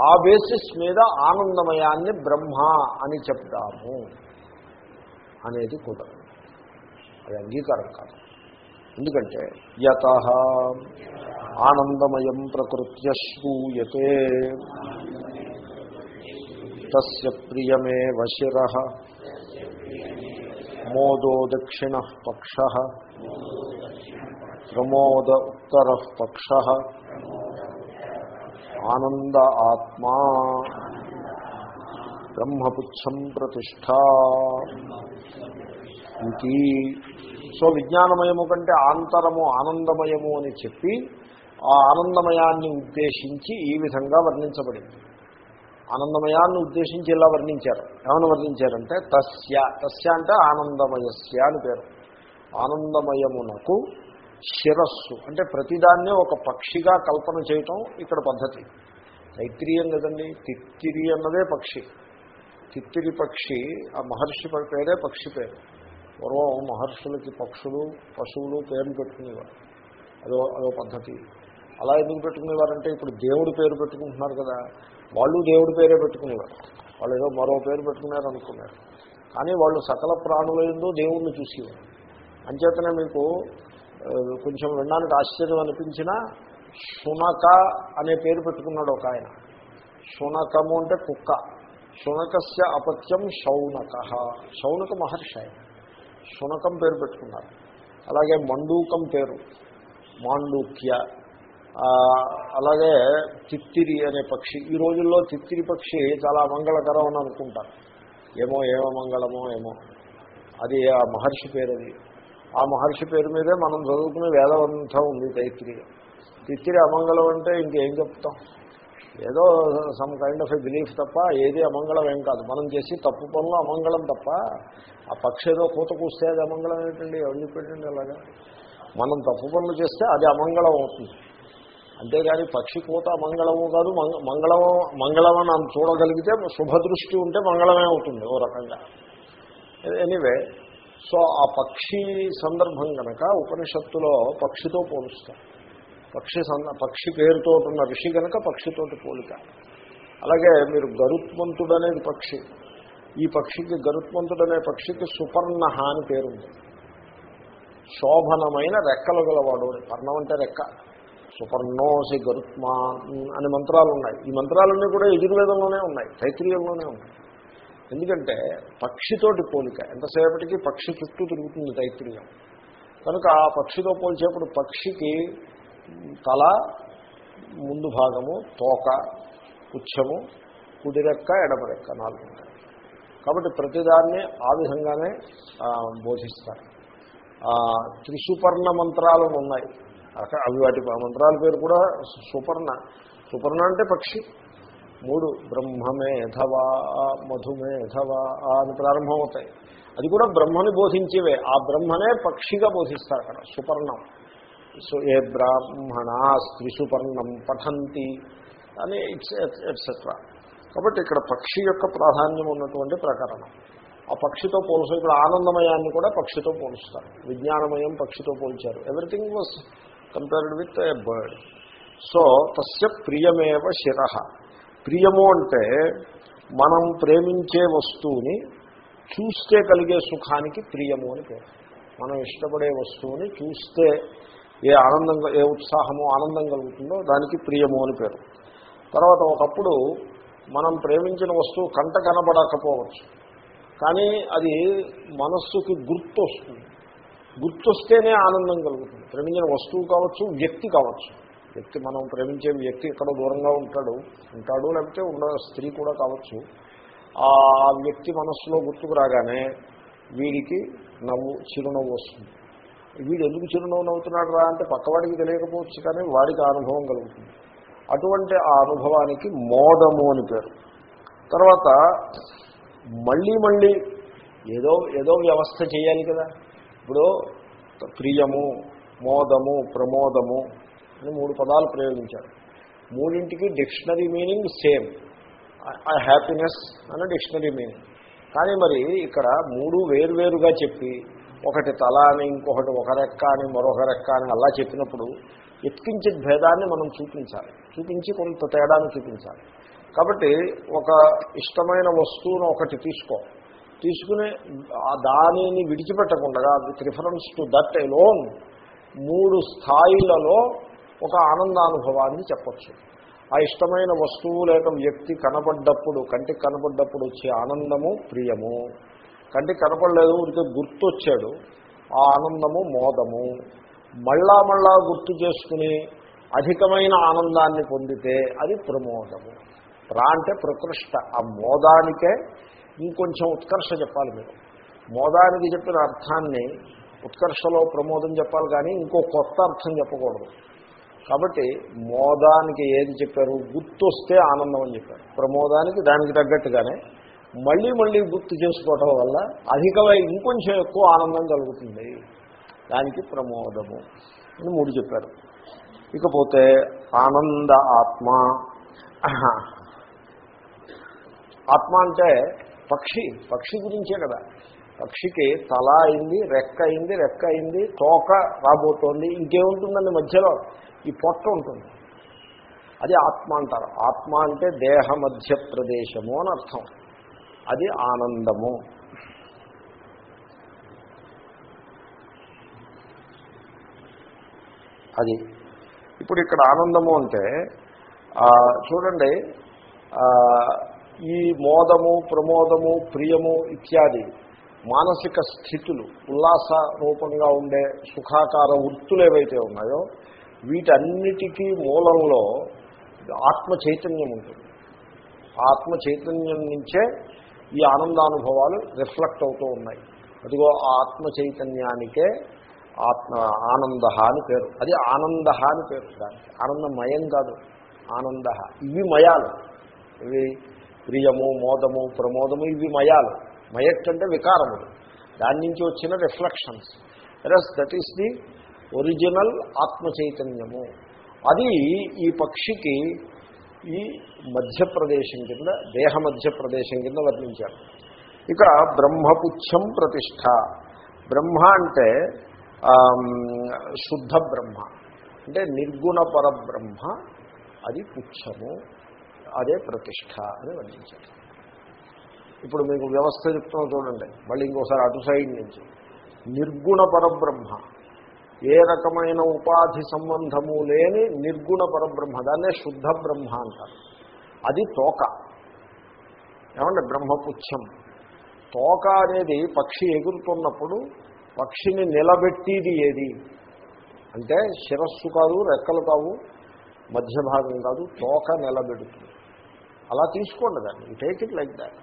ఆ బేసిస్ మీద ఆనందమయాన్ని బ్రహ్మ అని చెప్తాము అనేది కుదరదు అది అంగీకారం కాదు. ఎందుకంటే యత ఆనందమయం ప్రకృత్య శ్రూయతే తస్య ప్రియమే వశిర మోదో దక్షిణ పక్ష ప్రమోద ఉత్తర పక్ష ఆనంద ఆత్మా. బ్రహ్మపుచ్చం ప్రతిష్టా ఇది సో విజ్ఞానమయము కంటే ఆంతరము ఆనందమయము అని చెప్పి ఆ ఆనందమయాన్ని ఉద్దేశించి ఈ విధంగా వర్ణించబడింది. ఆనందమయాన్ని ఉద్దేశించి ఇలా వర్ణించారు. ఏమైనా వర్ణించారంటే తస్య. తస్య అంటే ఆనందమయస్య అని పేరు. ఆనందమయమునకు శిరస్సు. అంటే ప్రతిదాన్నే ఒక పక్షిగా కల్పన చేయటం ఇక్కడ పద్ధతి. తైత్రీయం కదండి? తిత్తిరి అన్నదే పక్షి. తిత్తిరి పక్షి ఆ మహర్షి పేరే పక్షి పేరు. పూర్వం మహర్షులకి పక్షులు పశువులు పేర్లు పెట్టుకునేవారు. అదో అదో పద్ధతి. అలా ఎందుకు పెట్టుకునేవారంటే ఇప్పుడు దేవుడి పేరు పెట్టుకుంటున్నారు కదా. వాళ్ళు దేవుడి పేరే పెట్టుకునేవారు. వాళ్ళు ఏదో మరో పేరు పెట్టుకున్నారు అనుకున్నారు. కానీ వాళ్ళు సకల ప్రాణులందు దేవుణ్ణి చూసేవారు. అంచేతనే మీకు కొంచెం వినడానికి ఆశ్చర్యం అనిపించినా శునక అనే పేరు పెట్టుకున్నాడు ఒక ఆయన. శునకము అంటే కుక్క. శునకస్య అపత్యం శౌనక. శౌనక మహర్షి ఆయన. శునకం పేరు పెట్టుకున్నారు. అలాగే మండూకం పేరు. మాండూక్య. అలాగే తిత్తిరి అనే పక్షి. ఈ రోజుల్లో తిత్తిరి పక్షి చాలా మంగళకరం అని అనుకుంటారు. ఏమో ఏమో మంగళమో ఏమో. అది ఆ మహర్షి పేరు అది. ఆ మహర్షి పేరు మీదే మనం చదువుకునే వేదవంతం ఉంది తైత్తిరి తిత్తిరి అమంగళం అంటే ఇంకేం చెప్తాం? ఏదో some kind of a belief తప్ప ఏది అమంగళం ఏం కాదు. మనం చేసి తప్పు పనులు అమంగళం తప్ప ఆ పక్షి ఏదో కూత కూస్తే అది అమంగళం ఏంటండి? ఎవరు చెప్పేటండి అలాగా? మనం తప్పు పనులు చేస్తే అది అమంగళం అవుతుంది. అంతేగాని పక్షి కూత మంగళము కాదు మంగళం మంగళం అని చూడగలిగితే శుభదృష్టి ఉంటే మంగళమే అవుతుంది ఓ రకంగా. ఎనీవే సో ఆ పక్షి సందర్భం కనుక ఉపనిషత్తులో పక్షితో పోలుస్తారు పక్షి సంద పక్షి పేరుతో ఉన్న ఋషి కనుక పక్షితోటి పోలిక. అలాగే మీరు గరుత్మంతుడు అనేది పక్షి. ఈ పక్షికి గరుత్మంతుడు అనే పక్షికి సుపర్ణ అని పేరుంది. శోభనమైన రెక్కలు గలవాడు పర్ణం అంటే రెక్క. సుపర్ణోసి గరుత్మా అనే మంత్రాలు ఉన్నాయి ఈ మంత్రాలన్నీ కూడా యజుర్వేదంలోనే ఉన్నాయి. తైత్రీయంలోనే ఉన్నాయి. ఎందుకంటే పక్షితోటి పోలిక ఎంతసేపటికి పక్షి చుట్టూ తిరుగుతుంది తైత్రీయం కనుక ఆ పక్షితో పోల్చేప్పుడు పక్షికి తల ముందు భాగము తోక పుచ్చము కుడిరెక్క ఎడమరెక్క నాలుగు ఉంటాయి. కాబట్టి ప్రతిదాన్ని ఆ విధంగానే బోధిస్తారు. త్రిసుపర్ణ మంత్రాలు ఉన్నాయి. అక్కడ అవి వాటి మంత్రాల పేరు కూడా సుపర్ణ. సుపర్ణ అంటే పక్షి. మూడు బ్రహ్మమేధవా మధుమేధవా అని ప్రారంభమవుతాయి. అది కూడా బ్రహ్మని బోధించేవే. ఆ బ్రహ్మనే పక్షిగా బోధిస్తారు అక్కడ సుపర్ణం. సో ఏ బ్రాహ్మణ సుపర్ణం పఠంతి అని ఇట్స్ ఎట్సెట్రా కాబట్టి ఇక్కడ పక్షి యొక్క ప్రాధాన్యం ఉన్నటువంటి ప్రకరణం. ఆ పక్షితో పోల్చు ఇక్కడ ఆనందమయాన్ని కూడా పక్షితో పోలుస్తారు. విజ్ఞానమయం పక్షితో పోల్చారు. Everything was compared with a bird so తస్య ప్రియమేవ శిర. ప్రియము అంటే మనం ప్రేమించే వస్తువుని చూస్తే కలిగే సుఖానికి ప్రియము అని పేరు. మనం ఇష్టపడే వస్తువుని చూస్తే ఏ ఆనందం ఏ ఉత్సాహమో ఆనందం కలుగుతుందో దానికి ప్రియము అని పేరు. తర్వాత ఒకప్పుడు మనం ప్రేమించిన వస్తువు కంట కనబడకపోవచ్చు. కానీ అది మనస్సుకి గుర్తు వస్తుంది గుర్తొస్తేనే ఆనందం కలుగుతుంది. ప్రేమించిన వస్తువు కావచ్చు వ్యక్తి కావచ్చు. వ్యక్తి మనం ప్రేమించే వ్యక్తి ఎక్కడో దూరంగా ఉంటాడు ఉంటాడు లేకపోతే ఉన్న స్త్రీ కూడా కావచ్చు. ఆ వ్యక్తి మనస్సులో గుర్తుకు రాగానే వీడికి నవ్వు చిరునవ్వు వస్తుంది. వీడు ఎందుకు చిరునవ్వు నవ్వుతున్నాడు రా అంటే పక్కవాడికి తెలియకపోవచ్చు కానీ వాడికి అనుభవం కలుగుతుంది. అటువంటి ఆ అనుభవానికి మోదము అని పేరు. తర్వాత మళ్ళీ మళ్ళీ ఏదో ఏదో వ్యవస్థ చేయాలి కదా. ఇప్పుడు ప్రియము మోదము ప్రమోదము అని మూడు పదాలు ప్రయోగించారు. మూడింటికి డిక్షనరీ మీనింగ్ సేమ్. హ్యాపీనెస్ అనే డిక్షనరీ మీనింగ్. కానీ మరి ఇక్కడ మూడు వేరువేరుగా చెప్పి ఒకటి తల అని ఇంకొకటి ఒక రెక్క అని మరొక రెక్క అని అలా చెప్పినప్పుడు ఎత్కించిన భేదాన్ని మనం చూపించాలి. చూపించి కొంత తేడాన్ని చూపించాలి. కాబట్టి ఒక ఇష్టమైన వస్తువును ఒకటి తీసుకో. తీసుకుని దానిని విడిచిపెట్టకుండా విత్ రిఫరెన్స్ టు దట్ లోన్ మూడు స్థాయిలలో ఒక ఆనందానుభవాన్ని చెప్పచ్చు. ఆ ఇష్టమైన వస్తువు లేక వ్యక్తి కనపడ్డప్పుడు కంటికి కనపడ్డప్పుడు వచ్చే ఆనందము ప్రియము. కంటికి కనపడలేదు ఊరికే గుర్తొచ్చాడు. ఆ ఆనందము మోదము. మళ్ళా మళ్ళా గుర్తు చేసుకుని అధికమైన ఆనందాన్ని పొందితే అది ప్రమోదము. ప్రా అంటే ప్రకృష్ట. ఆ మోదానికే ఇంకొంచెం ఉత్కర్ష చెప్పాలి మీరు. మోదానికి చెప్పిన అర్థాన్ని ఉత్కర్షలో ప్రమోదం చెప్పాలి కానీ ఇంకో కొత్త అర్థం చెప్పకూడదు. కాబట్టి మోదానికి ఏది చెప్పారు? గుర్తు వస్తే ఆనందం అని చెప్పారు. ప్రమోదానికి దానికి తగ్గట్టుగానే మళ్ళీ మళ్ళీ గుర్తు చేసుకోవటం వల్ల అధికమై ఇంకొంచెం ఎక్కువ ఆనందం కలుగుతుంది. దానికి ప్రమోదము అని మూడు చెప్పారు. ఇకపోతే ఆనంద ఆత్మ. ఆత్మ అంటే పక్షి. పక్షి గురించే కదా. పక్షికి తల అయింది రెక్క అయింది రెక్క అయింది తోక రాబోతోంది ఇంకేముంటుందండి మధ్యలో? ఈ పొట్ట ఉంటుంది. అది ఆత్మ అంటారు. ఆత్మ అంటే దేహ మధ్య ప్రదేశము అని అర్థం. అది ఆనందము. అది. ఇప్పుడు ఇక్కడ ఆనందము అంటే చూడండి ఈ మోదము ప్రమోదము ప్రియము ఇత్యాది మానసిక స్థితులు ఉల్లాస రూపంగా ఉండే సుఖాకార వృత్తులు ఏవైతే ఉన్నాయో వీటన్నిటికీ మూలంలో ఆత్మ చైతన్యం ఉంటుంది. ఆత్మ చైతన్యం నుంచే ఈ ఆనందానుభవాలు రిఫ్లెక్ట్ అవుతూ ఉన్నాయి. అదిగో ఆత్మ చైతన్యానికే ఆత్మ ఆనంద అని పేరు. అది ఆనంద అని పేరు దానికి. ఆనందమయం కాదు ఆనంద ఇవి మయాలు. ఇవి ప్రియము మోదము ప్రమోదము ఇవి మయాలు. మయట్ అంటే వికారములు. దాని నుంచి వచ్చిన reflections. That is the original ఆత్మ చైతన్యము అది ఈ పక్షికి ఈ మధ్యప్రదేశం కింద దేహ మధ్యప్రదేశం కింద వర్ణించారు. ఇక బ్రహ్మపుచ్చం ప్రతిష్ట బ్రహ్మ అంటే శుద్ధ బ్రహ్మ. అంటే నిర్గుణ పరబ్రహ్మ అది పుచ్చము అదే ప్రతిష్ట అని వర్ణించారు. ఇప్పుడు మీకు వ్యవస్థ చెప్తున్నా చూడండి. మళ్ళీ ఇంకోసారి అటు సైడ్ నుంచి. నిర్గుణ పరబ్రహ్మ. ఏ రకమైన ఉపాధి సంబంధము లేని నిర్గుణ పరబ్రహ్మ దాన్నే శుద్ధ బ్రహ్మ అంటారు. అది తోక. ఏమంటే బ్రహ్మపుచ్చం. తోక అనేది పక్షి ఎగురుతున్నప్పుడు పక్షిని నిలబెట్టిది ఏది? అంటే శిరస్సు కాదు రెక్కలు కావు మధ్య భాగం కాదు తోక నిలబెడుతుంది. అలా తీసుకోండి దాన్ని. టేక్ ఇట్ లైక్ దాట్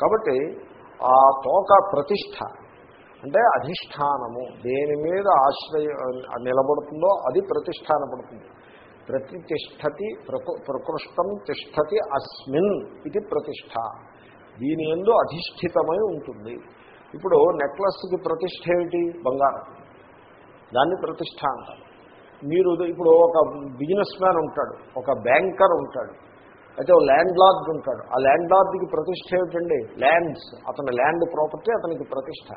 కాబట్టి ఆ తోక ప్రతిష్ట. అంటే అధిష్టానము దేని మీద ఆశ్రయ నిలబడుతుందో అది ప్రతిష్టానపడుతుంది. ప్రతిష్టతి ప్రకృష్టం తిష్టతి అస్మిన్ ఇది ప్రతిష్ట. దీని ఎందు అధిష్ఠితమై ఉంటుంది. ఇప్పుడు నెక్లెస్కి ప్రతిష్ట ఏమిటి? బంగారం. దాన్ని ప్రతిష్ట అంటారు. మీరు ఇప్పుడు ఒక బిజినెస్ మ్యాన్ ఉంటాడు ఒక బ్యాంకర్ ఉంటాడు అయితే ల్యాండ్ లార్డ్ ఉంటాడు. ఆ ల్యాండ్ లార్డ్కి ప్రతిష్ట ఏమిటండి? ల్యాండ్స్. అతని ల్యాండ్ ప్రాపర్టీ అతనికి ప్రతిష్ట.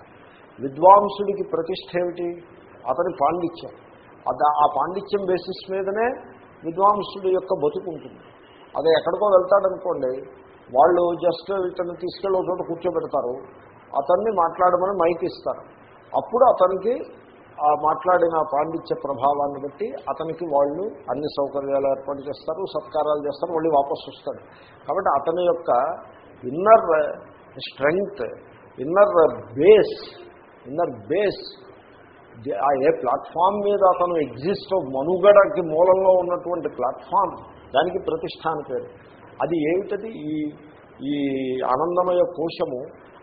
విద్వాంసుడికి ప్రతిష్ట ఏమిటి? అతని పాండిత్యం. ఆ పాండిత్యం బేసిస్ మీదనే విద్వాంసుడి యొక్క బతుకుంటుంది అదే ఎక్కడికో వెళ్తాడనుకోండి వాళ్ళు జస్ట్ ఇతను తీసుకెళ్ళి చోట కూర్చోబెడతారు. అతన్ని మాట్లాడమని మైక్ ఇస్తారు. అప్పుడు అతనికి ఆ మాట్లాడిన పాండిత్య ప్రభావాన్ని బట్టి అతనికి వాళ్ళు అన్ని సౌకర్యాలు ఏర్పాటు చేస్తారు సత్కారాలు చేస్తారు మళ్ళీ వాపసు వస్తాడు. కాబట్టి అతని యొక్క inner strength inner base inner base a platform మీద అతను ఎగ్జిస్ట్ మనుగడకి మూలంలో ఉన్నటువంటి ప్లాట్ఫామ్ దానికి ప్రతిష్టాన పేరు. అది ఏమిటది? ఈ ఈ ఆనందమయ కోశము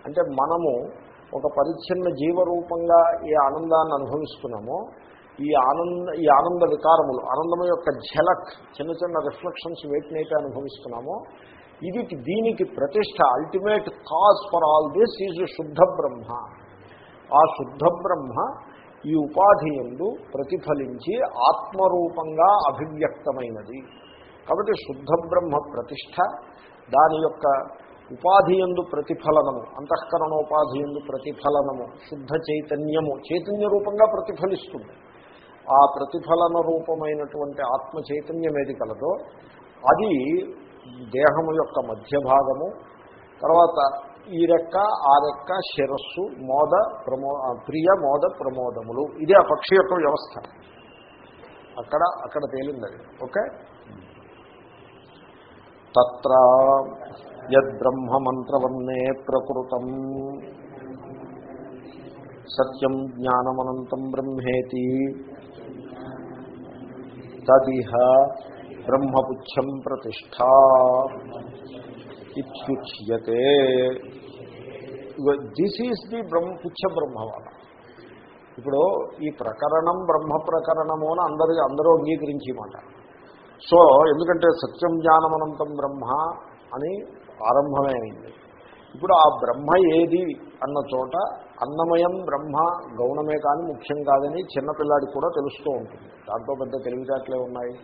అంటే మనము ఒక పరిచ్ఛిన్న జీవరూపంగా ఈ ఆనందాన్ని అనుభవిస్తున్నామో ఈ ఆనంద ఈ ఆనంద వికారములు ఆనందం యొక్క ఝలక్ చిన్న చిన్న రిఫ్లెక్షన్స్ వేటినైతే అనుభవిస్తున్నామో ఇది దీనికి ప్రతిష్ట ultimate cause for all this is శుద్ధ బ్రహ్మ. ఆ శుద్ధ బ్రహ్మ ఈ ఉపాధి ఎందు ప్రతిఫలించి ఆత్మరూపంగా అభివ్యక్తమైనది. కాబట్టి శుద్ధ బ్రహ్మ ప్రతిష్ట దాని యొక్క ఉపాధి ఎందు ప్రతిఫలనము అంతఃకరణోపాధి ఎందు ప్రతిఫలనము శుద్ధ చైతన్యము చైతన్య రూపంగా ప్రతిఫలిస్తుంది. ఆ ప్రతిఫలన రూపమైనటువంటి ఆత్మ చైతన్యం ఏది కలదో అది దేహము యొక్క మధ్య భాగము తర్వాత ఈ రెక్క ఆ రెక్క శిరస్సు మోద ప్రమో ప్రియ మోద ప్రమోదములు. ఇదే ఆ పక్షి యొక్క వ్యవస్థ. అక్కడ అక్కడ తేలింది అది. ఓకే? తత్ర యద్బ్రహ్మమంత్రవర్ణే ప్రకృతం. సత్యం జ్ఞానమనంతం బ్రహ్మేతి. తదిహ బ్రహ్మపుచ్చం ప్రతిష్టా. ఇత్యుచ్యతే దిస్ ఈజ్ ది బ్రహ్మ పుచ్చ బ్రహ్మవాద. ఇప్పుడు ఈ ప్రకరణం బ్రహ్మ ప్రకరణము అని అందరి అందరూ అంగీకరించేమాట. సో ఎందుకంటే సత్యం జ్ఞానమనంతం బ్రహ్మ అని ఆరంభమే అయింది. ఇప్పుడు ఆ బ్రహ్మ ఏది అన్న చోట అన్నమయం బ్రహ్మ గౌణమే కానీ ముఖ్యం కాదని చిన్నపిల్లాడికి కూడా తెలుస్తూ ఉంటుంది. దాంట్లో పెద్ద తెలివితేటలే ఉన్నాయి.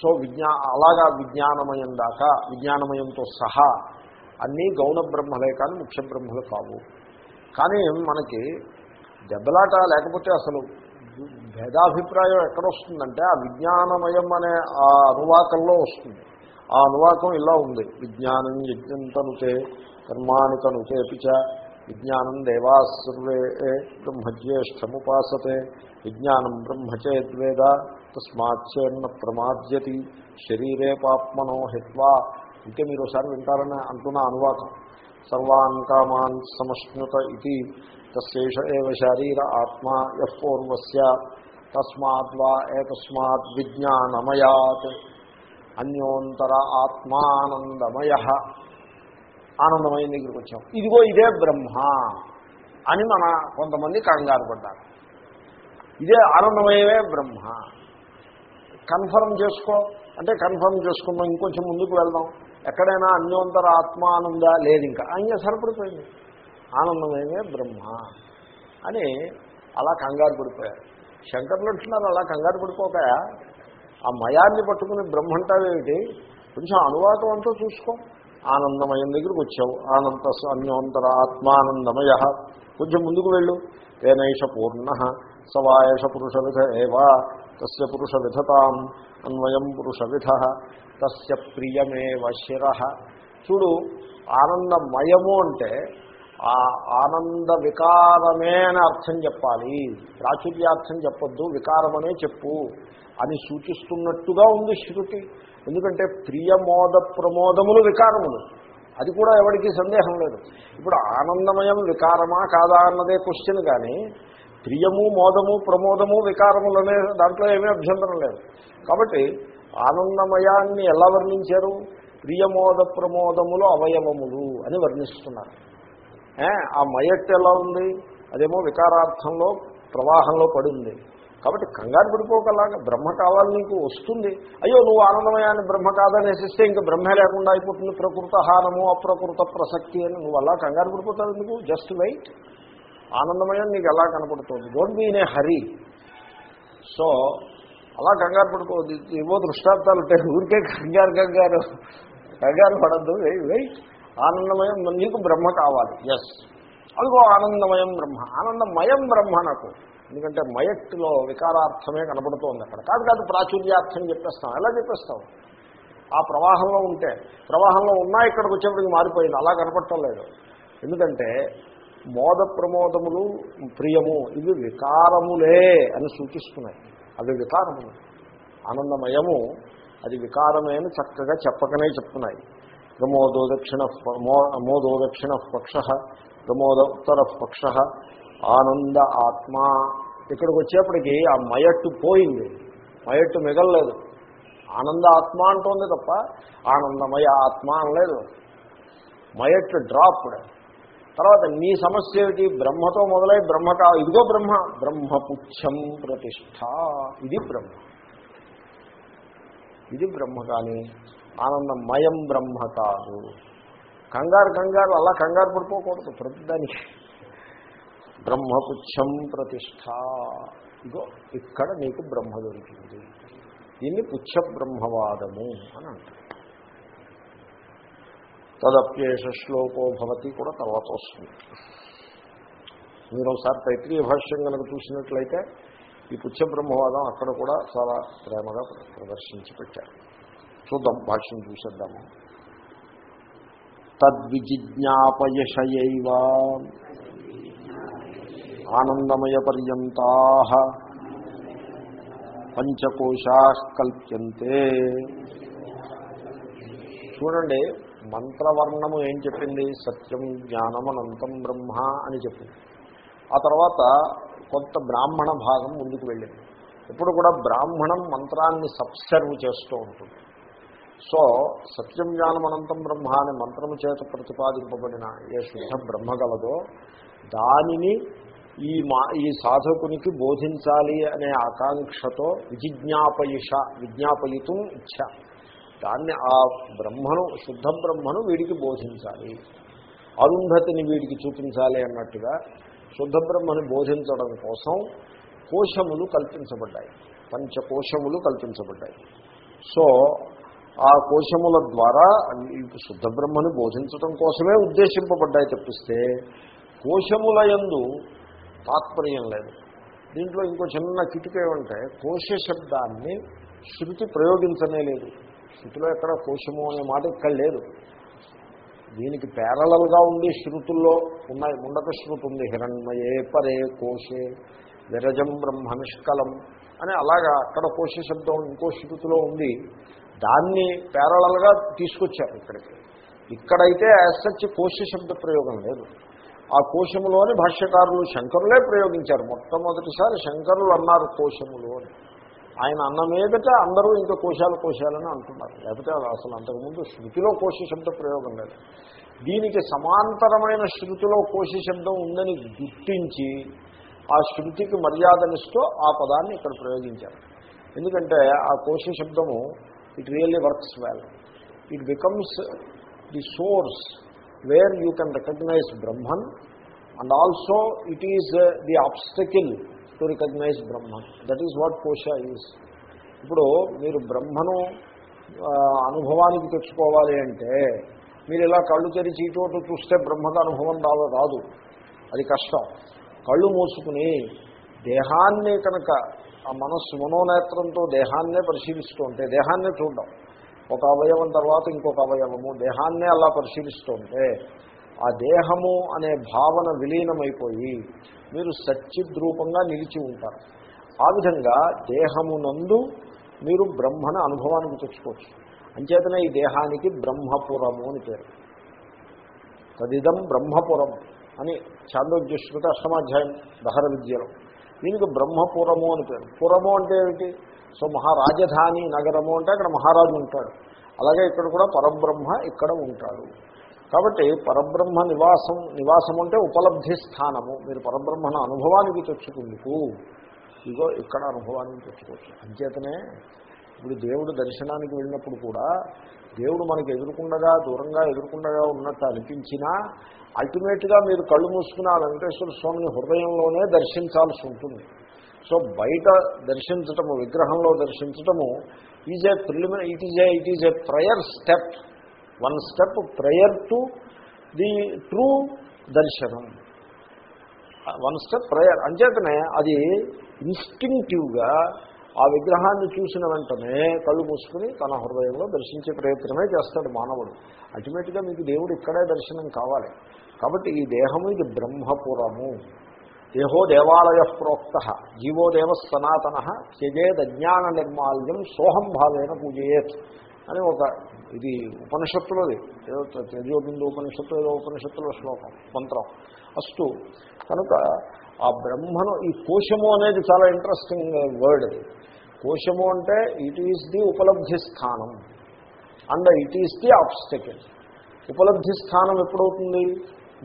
సో విజ్ఞా అలాగా విజ్ఞానమయం దాకా విజ్ఞానమయంతో సహా అన్నీ గౌణ బ్రహ్మలే కానీ ముఖ్య బ్రహ్మలు కావు. కానీ మనకి దెబ్బలాట లేకపోతే అసలు భేదాభిప్రాయం ఎక్కడొస్తుందంటే ఆ విజ్ఞానమయం అనే ఆ అనువాకంలో వస్తుంది. ఆ అనువాకం ఇలా ఉంది. విజ్ఞానం యజ్ఞం తనుతే కర్మాణి తనుతే పిచ విజ్ఞానం దేవాసర్వే బ్రహ్మజ్యేష్టముపాసతే విజ్ఞానం బ్రహ్మచేద్వేద తస్మాచ్చేన్న ప్రమాద్యతి శరీరే పాప్మనో హిత్వా. ఇంకే మీరు ఒకసారి వింటారని అంటున్న అనువాదం. సర్వాన్ కామాన్ సమష్ణుత ఇది తశేష ఏవ శరీర ఆత్మా యపూర్వస్య తస్మాద్వా ఏకస్మాత్ విజ్ఞానమయాత్. అన్యోంతర ఆత్మానందమయ. ఆనందమయం దగ్గరికి వచ్చాం. ఇదిగో ఇదే బ్రహ్మ అని మన కొంతమంది కంగారు పడ్డారు. ఇదే ఆనందమయమే బ్రహ్మ. కన్ఫర్మ్ చేసుకో. అంటే కన్ఫర్మ్ చేసుకుందాం ఇంకొంచెం ముందుకు వెళ్దాం. ఎక్కడైనా అన్యోంతర ఆత్మానంద లేదు ఇంకా. ఇంకా సరిపడిపోయింది. ఆనందమయమే బ్రహ్మ అని అలా కంగారు పడిపోయారు. శంకర్లు అంటున్నారు అలా కంగారు పడిపోక ఆ మయాన్ని పట్టుకుని బ్రహ్మంటావేమిటి కొంచెం అనువాదం అంతా చూసుకో. ఆనందమయం దగ్గరికి వచ్చావు. ఆనంద అన్యోంతర ఆత్మానందమయ. కొంచెం ముందుకు వెళ్ళు. ఏనైష పూర్ణ సవాయష పురుష ఏవా తస్య పురుష విధతాం అన్వయం పురుష విధ తస్య ప్రియమేవ శిర. చూడు ఆనందమయము అంటే ఆ ఆనంద వికారమే అని అర్థం చెప్పాలి. ప్రాచుర్యార్థం చెప్పొద్దు వికారమనే చెప్పు అని సూచిస్తున్నట్టుగా ఉంది శృతి. ఎందుకంటే ప్రియమోద ప్రమోదములు వికారములు. అది కూడా ఎవరికి సందేహం లేదు. ఇప్పుడు ఆనందమయం వికారమా కాదా అన్నదే క్వశ్చన్ కానీ ప్రియము మోదము ప్రమోదము వికారములనే దాంట్లో ఏమీ అభ్యంతరం లేదు. కాబట్టి ఆనందమయాన్ని ఎలా వర్ణించారు? ప్రియమోద ప్రమోదములు అవయవములు అని వర్ణిస్తున్నారు. ఆ మయట్ ఎలా ఉంది? అదేమో వికారార్థంలో ప్రవాహంలో పడింది. కాబట్టి కంగారు పడిపోకలాగా బ్రహ్మ కావాలి నీకు వస్తుంది. అయ్యో నువ్వు ఆనందమయాన్ని బ్రహ్మ కాదనేసిస్తే ఇంకా బ్రహ్మే లేకుండా అయిపోతుంది. ప్రకృత హానము అప్రకృత ప్రసక్తి అని నువ్వు అలా కంగారు పడిపోతావు ఎందుకు? జస్ట్ వెయిట్ ఆనందమయం నీకు ఎలా కనపడుతుంది? Don't be a hurry so అలా కంగారు పడుకోవద్దు. ఏవో దృష్టాంతాలు ఉంటాయి. ఊరికే కంగారు కంగారు కంగారు పడద్దు. వెయిట్ ఆనందమయం నీకు బ్రహ్మ కావాలి. ఎస్ అదిగో ఆనందమయం బ్రహ్మ. ఆనందమయం బ్రహ్మ నాకు. ఎందుకంటే మయట్లో వికారార్థమే కనబడుతోంది అక్కడ. కాదు కాదు ప్రాచుర్యార్థం చెప్పేస్తాం. ఎలా చెప్పేస్తాం? ఆ ప్రవాహంలో ఉంటే. ప్రవాహంలో ఉన్నా ఇక్కడికి వచ్చేప్పటికి మారిపోయింది. అలా కనపడటం లేదు. ఎందుకంటే మోద ప్రమోదములు ప్రియము ఇవి వికారములే అని సూచిస్తున్నాయి. అవి వికారములు. ఆనందమయము అది వికారమే అని చక్కగా చెప్పకనే చెప్తున్నాయి. ప్రమోదో దక్షిణ మోదో దక్షిణ పక్ష ప్రమోద ఉత్తర పక్ష ఆనంద ఆత్మ. ఇక్కడికి వచ్చేప్పటికి ఆ మయట్టు పోయింది. మయట్టు మిగలలేదు. ఆనంద ఆత్మ అంటోంది తప్ప ఆనందమయ ఆత్మ అనలేదు. మయట్టు డ్రాప్డ్. తర్వాత నీ సమస్య ఏమిటి? బ్రహ్మతో మొదలై బ్రహ్మ కా ఇదిగో బ్రహ్మ. బ్రహ్మపుచ్చం ప్రతిష్ట ఇది బ్రహ్మ. ఇది బ్రహ్మ కానీ ఆనందమయం బ్రహ్మ కాదు. కంగారు కంగారు అలా కంగారు పడిపోకూడదు. ప్రతిదానికి బ్రహ్మపుచ్చం ప్రతిష్ట ఇగో ఇక్కడ నీకు బ్రహ్మ దొరికింది. దీన్ని పుచ్చ బ్రహ్మవాదము అని అంటారు. తదప్యేష శ్లోకో భవతి కూడా తర్వాత వస్తుంది. మీరు ఒకసారి తైత్రీయ భాష్యం కనుక చూసినట్లయితే ఈ పుచ్చ బ్రహ్మవాదం అక్కడ కూడా చాలా ప్రేమగా ప్రదర్శించి పెట్టారు. చూద్దాం భాష్యం చూసేద్దాము. తద్విజిజ్ఞాపయశయవ ఆనందమయ పర్యంతా పంచకోశా కల్ప్యంతే. చూడండి మంత్రవర్ణము ఏం చెప్పింది? సత్యం జ్ఞానం అనంతం బ్రహ్మ అని చెప్పింది. ఆ తర్వాత కొంత బ్రాహ్మణ భాగం ముందుకు వెళ్ళింది. ఇప్పుడు కూడా బ్రాహ్మణం మంత్రాన్ని సబ్సర్వ్ చేస్తూ ఉంటుంది. సో సత్యం జ్ఞానం అనంతం బ్రహ్మ అనే మంత్రము చేత ప్రతిపాదింపబడిన ఏ శుద్ధ బ్రహ్మ గలదో దానిని ఈ మా ఈ సాధకునికి బోధించాలి అనే ఆకాంక్షతో విజిజ్ఞాపయుష విజ్ఞాపయుతం ఇచ్చ దాన్ని ఆ బ్రహ్మను శుద్ధ బ్రహ్మను వీడికి బోధించాలి. అరుంధతిని వీడికి చూపించాలి అన్నట్టుగా శుద్ధ బ్రహ్మను బోధించడం కోసం కోశములు కల్పించబడ్డాయి. పంచకోశములు కల్పించబడ్డాయి. సో ఆ కోశముల ద్వారా ఈ శుద్ధ బ్రహ్మను బోధించడం కోసమే ఉద్దేశింపబడ్డాయి తప్పిస్తే కోశముల యందు తాత్పర్యం లేదు. దీంట్లో ఇంకో చిన్న కిటిక ఏమంటే కోశ శబ్దాన్ని శృతి ప్రయోగించనే లేదు. స్థితిలో ఎక్కడ కోశము అనే మాట ఇక్కడ లేదు. దీనికి పేరలల్గా ఉంది శృతుల్లో ఉన్నాయి ముండక శృతి ఉంది హిరణ్మయే పరే కోశే విరజం బ్రహ్మ నిష్కలం అని అలాగా అక్కడ కోశ శబ్దం ఇంకో శృతిలో ఉంది. దాన్ని పేరలల్గా తీసుకొచ్చారు ఇక్కడికి. ఇక్కడైతే యాసచ్చి కోశ శబ్ద ప్రయోగం లేదు. ఆ కోశములోని భాష్యకారులు శంకరులే ప్రయోగించారు. మొట్టమొదటిసారి శంకరులు అన్నారు కోశములు అని. ఆయన అన్న మీదట అందరూ ఇంకా కోశాలు కోశాలని అంటున్నారు. లేకపోతే అసలు అంతకుముందు శృతిలో కోశ శబ్ద ప్రయోగం లేదు. దీనికి సమాంతరమైన శృతిలో కోశ శబ్దం ఉందని గుర్తించి ఆ శృతికి మర్యాదనిస్తూ ఆ పదాన్ని ఇక్కడ ప్రయోగించారు. ఎందుకంటే ఆ కోశ శబ్దము it really works well it becomes the source where you can recognise Brahman and also it is the obstacle to recognise Brahman that is what కోశ ఈజ్ ఇప్పుడు మీరు బ్రహ్మను అనుభవానికి తెచ్చుకోవాలి అంటే మీరు ఇలా కళ్ళు తెరిచి ఇటు చూస్తే బ్రహ్మకు అనుభవం రాదు రాదు. అది కష్టం. కళ్ళు మూసుకుని దేహాన్ని కనుక ఆ మనస్సు మనోనేత్రంతో దేహాన్నే పరిశీలిస్తూ ఉంటే దేహాన్నే చూడడం. ఒక అవయవం తర్వాత ఇంకొక అవయవము దేహాన్నే అలా పరిశీలిస్తుంటే ఆ దేహము అనే భావన విలీనమైపోయి మీరు సచ్చిద్రూపంగా నిలిచి ఉంటారు. ఆ విధంగా దేహమునందు మీరు బ్రహ్మను అనుభవానికి తెచ్చుకోవచ్చు. అంచేతనే ఈ దేహానికి బ్రహ్మపురము అని పేరు. తదిదం బ్రహ్మపురం అని చాందోగ్యశ్రుత అష్టమాధ్యాయం దహర విద్యలో. దీనికి బ్రహ్మపురము అని పేరు. పురము అంటే ఏమిటి? సో మహారాజధాని నగరము అంటే అక్కడ మహారాజు ఉంటాడు. అలాగే ఇక్కడ కూడా పరబ్రహ్మ ఇక్కడ ఉంటాడు. కాబట్టి పరబ్రహ్మ నివాసం నివాసం అంటే ఉపలబ్ధి స్థానము. మీరు పరబ్రహ్మను అనుభవానికి తెచ్చుకుందుకు. ఇగో ఇక్కడ అనుభవానికి తెచ్చుకోవచ్చు. అంచేతనే ఇప్పుడు దేవుడు దర్శనానికి వెళ్ళినప్పుడు కూడా దేవుడు మనకు ఎదుర్కొండగా దూరంగా ఎదుర్కొండగా ఉన్నట్టు అనిపించినా అల్టిమేట్గా మీరు కళ్ళు మూసుకుని ఆ వెంకటేశ్వర స్వామిని హృదయంలోనే దర్శించాల్సి ఉంటుంది. సో బయట దర్శించటము విగ్రహంలో దర్శించటము is a preliminary it is a it is a prior step one step prior to the true దర్శనం. One step prior. అంచేతనే అది ఇన్స్టింక్టివ్గా ఆ విగ్రహాన్ని చూసిన వెంటనే కళ్ళు మూసుకుని తన హృదయంలో దర్శించే ప్రయత్నమే చేస్తాడు మానవుడు. అల్టిమేట్గా మీకు దేవుడు ఇక్కడే దర్శనం కావాలి. కాబట్టి ఈ దేహము ఇది బ్రహ్మపురము. దేహో దేవాలయ ప్రోక్త జీవో దేవ సనాతన త్యజేద్ అజ్ఞాన నిర్మాల్యం సోహం భావేన పూజయేత్ అని ఒక ఇది ఉపనిషత్తులోది. ఏదో తేజోబిందు ఉపనిషత్తు ఏదో ఉపనిషత్తులో శ్లోకం మంత్రం. అస్తు. కనుక ఆ బ్రహ్మను ఈ కోశము అనేది చాలా ఇంట్రెస్టింగ్ వర్డ్ అది. కోశము అంటే ఇట్ ఈస్ ది ఉపలబ్ధి స్థానం. And it is the obstacle ఉపలబ్ధి స్థానం ఎప్పుడవుతుంది?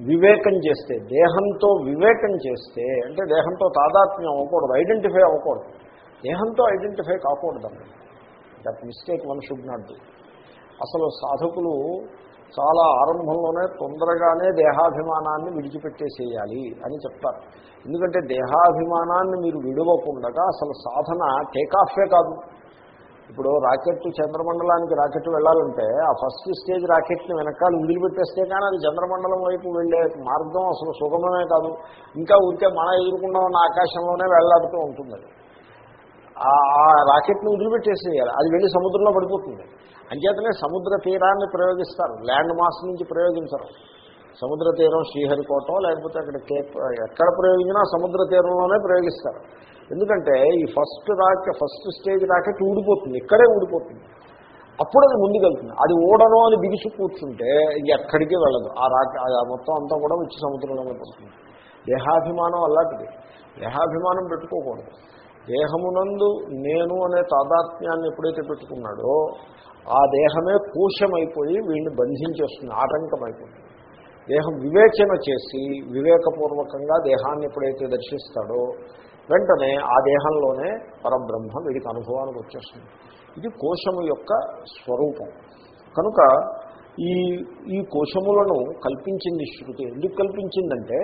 వివేకం చేస్తే దేహంతో వివేకం చేస్తే అంటే దేహంతో తాదాత్మ్యం అవ్వకూడదు ఐడెంటిఫై అవ్వకూడదు. దేహంతో ఐడెంటిఫై కాకూడదు that mistake one should not do అసలు సాధకులు చాలా ఆరంభంలోనే తొందరగానే దేహాభిమానాన్ని విడిచిపెట్టేసేయాలి అని చెప్తారు. ఎందుకంటే దేహాభిమానాన్ని మీరు విడవకుండా అసలు సాధన టేకాఫే కాదు. ఇప్పుడు రాకెట్ చంద్రమండలానికి రాకెట్ వెళ్ళాలంటే ఆ ఫస్ట్ స్టేజ్ రాకెట్ని వెనకాల వదిలిపెట్టేస్తే కానీ అది చంద్రమండలం వైపు వెళ్ళే మార్గం అసలు సుగమమే కాదు. ఇంకా ఊరికే మన ఎదుర్కొన్న ఉన్న ఆకాశంలోనే వెళ్ళాడుతూ ఉంటుంది. ఆ ఆ రాకెట్ని వదిలిపెట్టేసేయాలి. అది వెళ్ళి సముద్రంలో పడిపోతుంది. అంచేతనే సముద్ర తీరాన్ని ప్రయోగిస్తారు. ల్యాండ్ మాస్ నుంచి ప్రయోగించరు. సముద్ర తీరం శ్రీహరికోట లేకపోతే అక్కడ కేప్ ఎక్కడ ప్రయోగించినా సముద్ర తీరంలోనే ప్రయోగిస్తారు. ఎందుకంటే ఈ first rocket first stage rocket ఊడిపోతుంది. ఇక్కడే ఊడిపోతుంది. అప్పుడు అది ముందుకెళ్తుంది. అది ఓడను అని బిగిసి కూర్చుంటే ఎక్కడికి వెళ్ళదు. ఆ రాకెట్ మొత్తం అంతా కూడా వచ్చి సముద్రంలోనే పడుతుంది దేహాభిమానం అలాంటిది. దేహాభిమానం పెట్టుకోకూడదు. దేహమునందు నేను అనే తాదాత్మ్యాన్ని ఎప్పుడైతే పెట్టుకున్నాడో ఆ దేహమే కోశమైపోయి వీడిని బంధించేస్తుంది ఆటంకమైపోతుంది. దేహం వివేచన చేసి వివేకపూర్వకంగా దేహాన్ని ఎప్పుడైతే దర్శిస్తాడో వెంటనే ఆ దేహంలోనే పరబ్రహ్మ వీడికి అనుభవానికి వచ్చేస్తుంది. ఇది కోశము యొక్క స్వరూపం. కనుక ఈ ఈ కోశములను కల్పించింది శృతి. ఎందుకు కల్పించిందంటే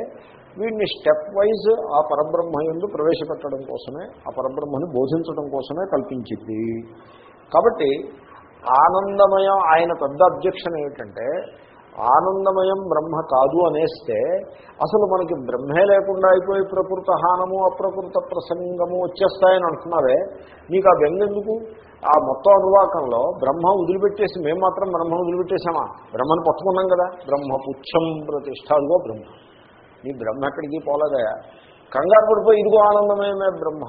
వీడిని స్టెప్ వైజ్ ఆ పరబ్రహ్మ ఎందు ప్రవేశపెట్టడం కోసమే ఆ పరబ్రహ్మని బోధించడం కోసమే కల్పించింది. కాబట్టి ఆనందమయం ఆయన పెద్ద అబ్జెక్షన్ ఏమిటంటే ఆనందమయం బ్రహ్మ కాదు అనేస్తే అసలు మనకి బ్రహ్మే లేకుండా అయిపోయి ప్రకృత హానము అప్రకృత ప్రసంగము వచ్చేస్తాయని అంటున్నారే నీకు ఆ బెంగెందుకు ఆ మొత్తం అనువాకంలో బ్రహ్మ వదిలిపెట్టేసి మేము మాత్రం బ్రహ్మ వదిలిపెట్టేసామా బ్రహ్మను పట్టుకున్నాం కదా. బ్రహ్మ పుచ్చం ప్రతిష్టాలుగో బ్రహ్మ. నీ బ్రహ్మ ఎక్కడికి పోలేదయా? కంగారు పడిపోయి ఇదిగో ఆనందమయమే బ్రహ్మ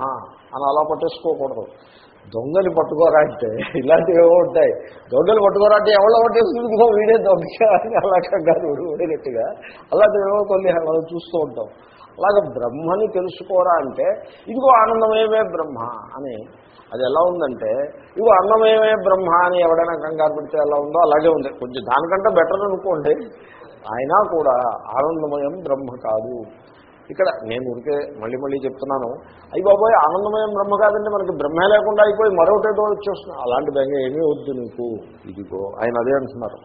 అని అలా పట్టేసుకోకూడదు. దొంగని పట్టుకోరా అంటే ఇలాంటివి ఏవో ఉంటాయి. దొంగలు పట్టుకోరా అంటే ఎవరో పట్టేసుకుంటుందో వీడే దొంగ అని అలా కంగారు ఊడినట్టుగా అలాంటివి ఏవో కొన్ని మనం చూస్తూ ఉంటాం. అలాగే బ్రహ్మని తెలుసుకోరా అంటే ఇదిగో ఆనందమయమే బ్రహ్మ అని అది ఎలా ఉందంటే ఇదిగో అన్నమయమే బ్రహ్మ అని ఎవడైనా కంగారు పెడితే ఎలా ఉందో అలాగే ఉంది. కొంచెం దానికంటే బెటర్ అనుకోండి అయినా కూడా ఆనందమయం బ్రహ్మ కాదు. ఇక్కడ నేను ఊరికే మళ్ళీ మళ్ళీ చెప్తున్నాను. అయ్యి బాబోయ్ ఆనందమయం బ్రహ్మ కాదంటే మనకి బ్రహ్మే లేకుండా అయిపోయి మరొకటేదో వచ్చేస్తున్నాం అలాంటి బెంగ ఏమీ వద్దు నీకు. ఇదిగో ఆయన అదే అంటున్నారు.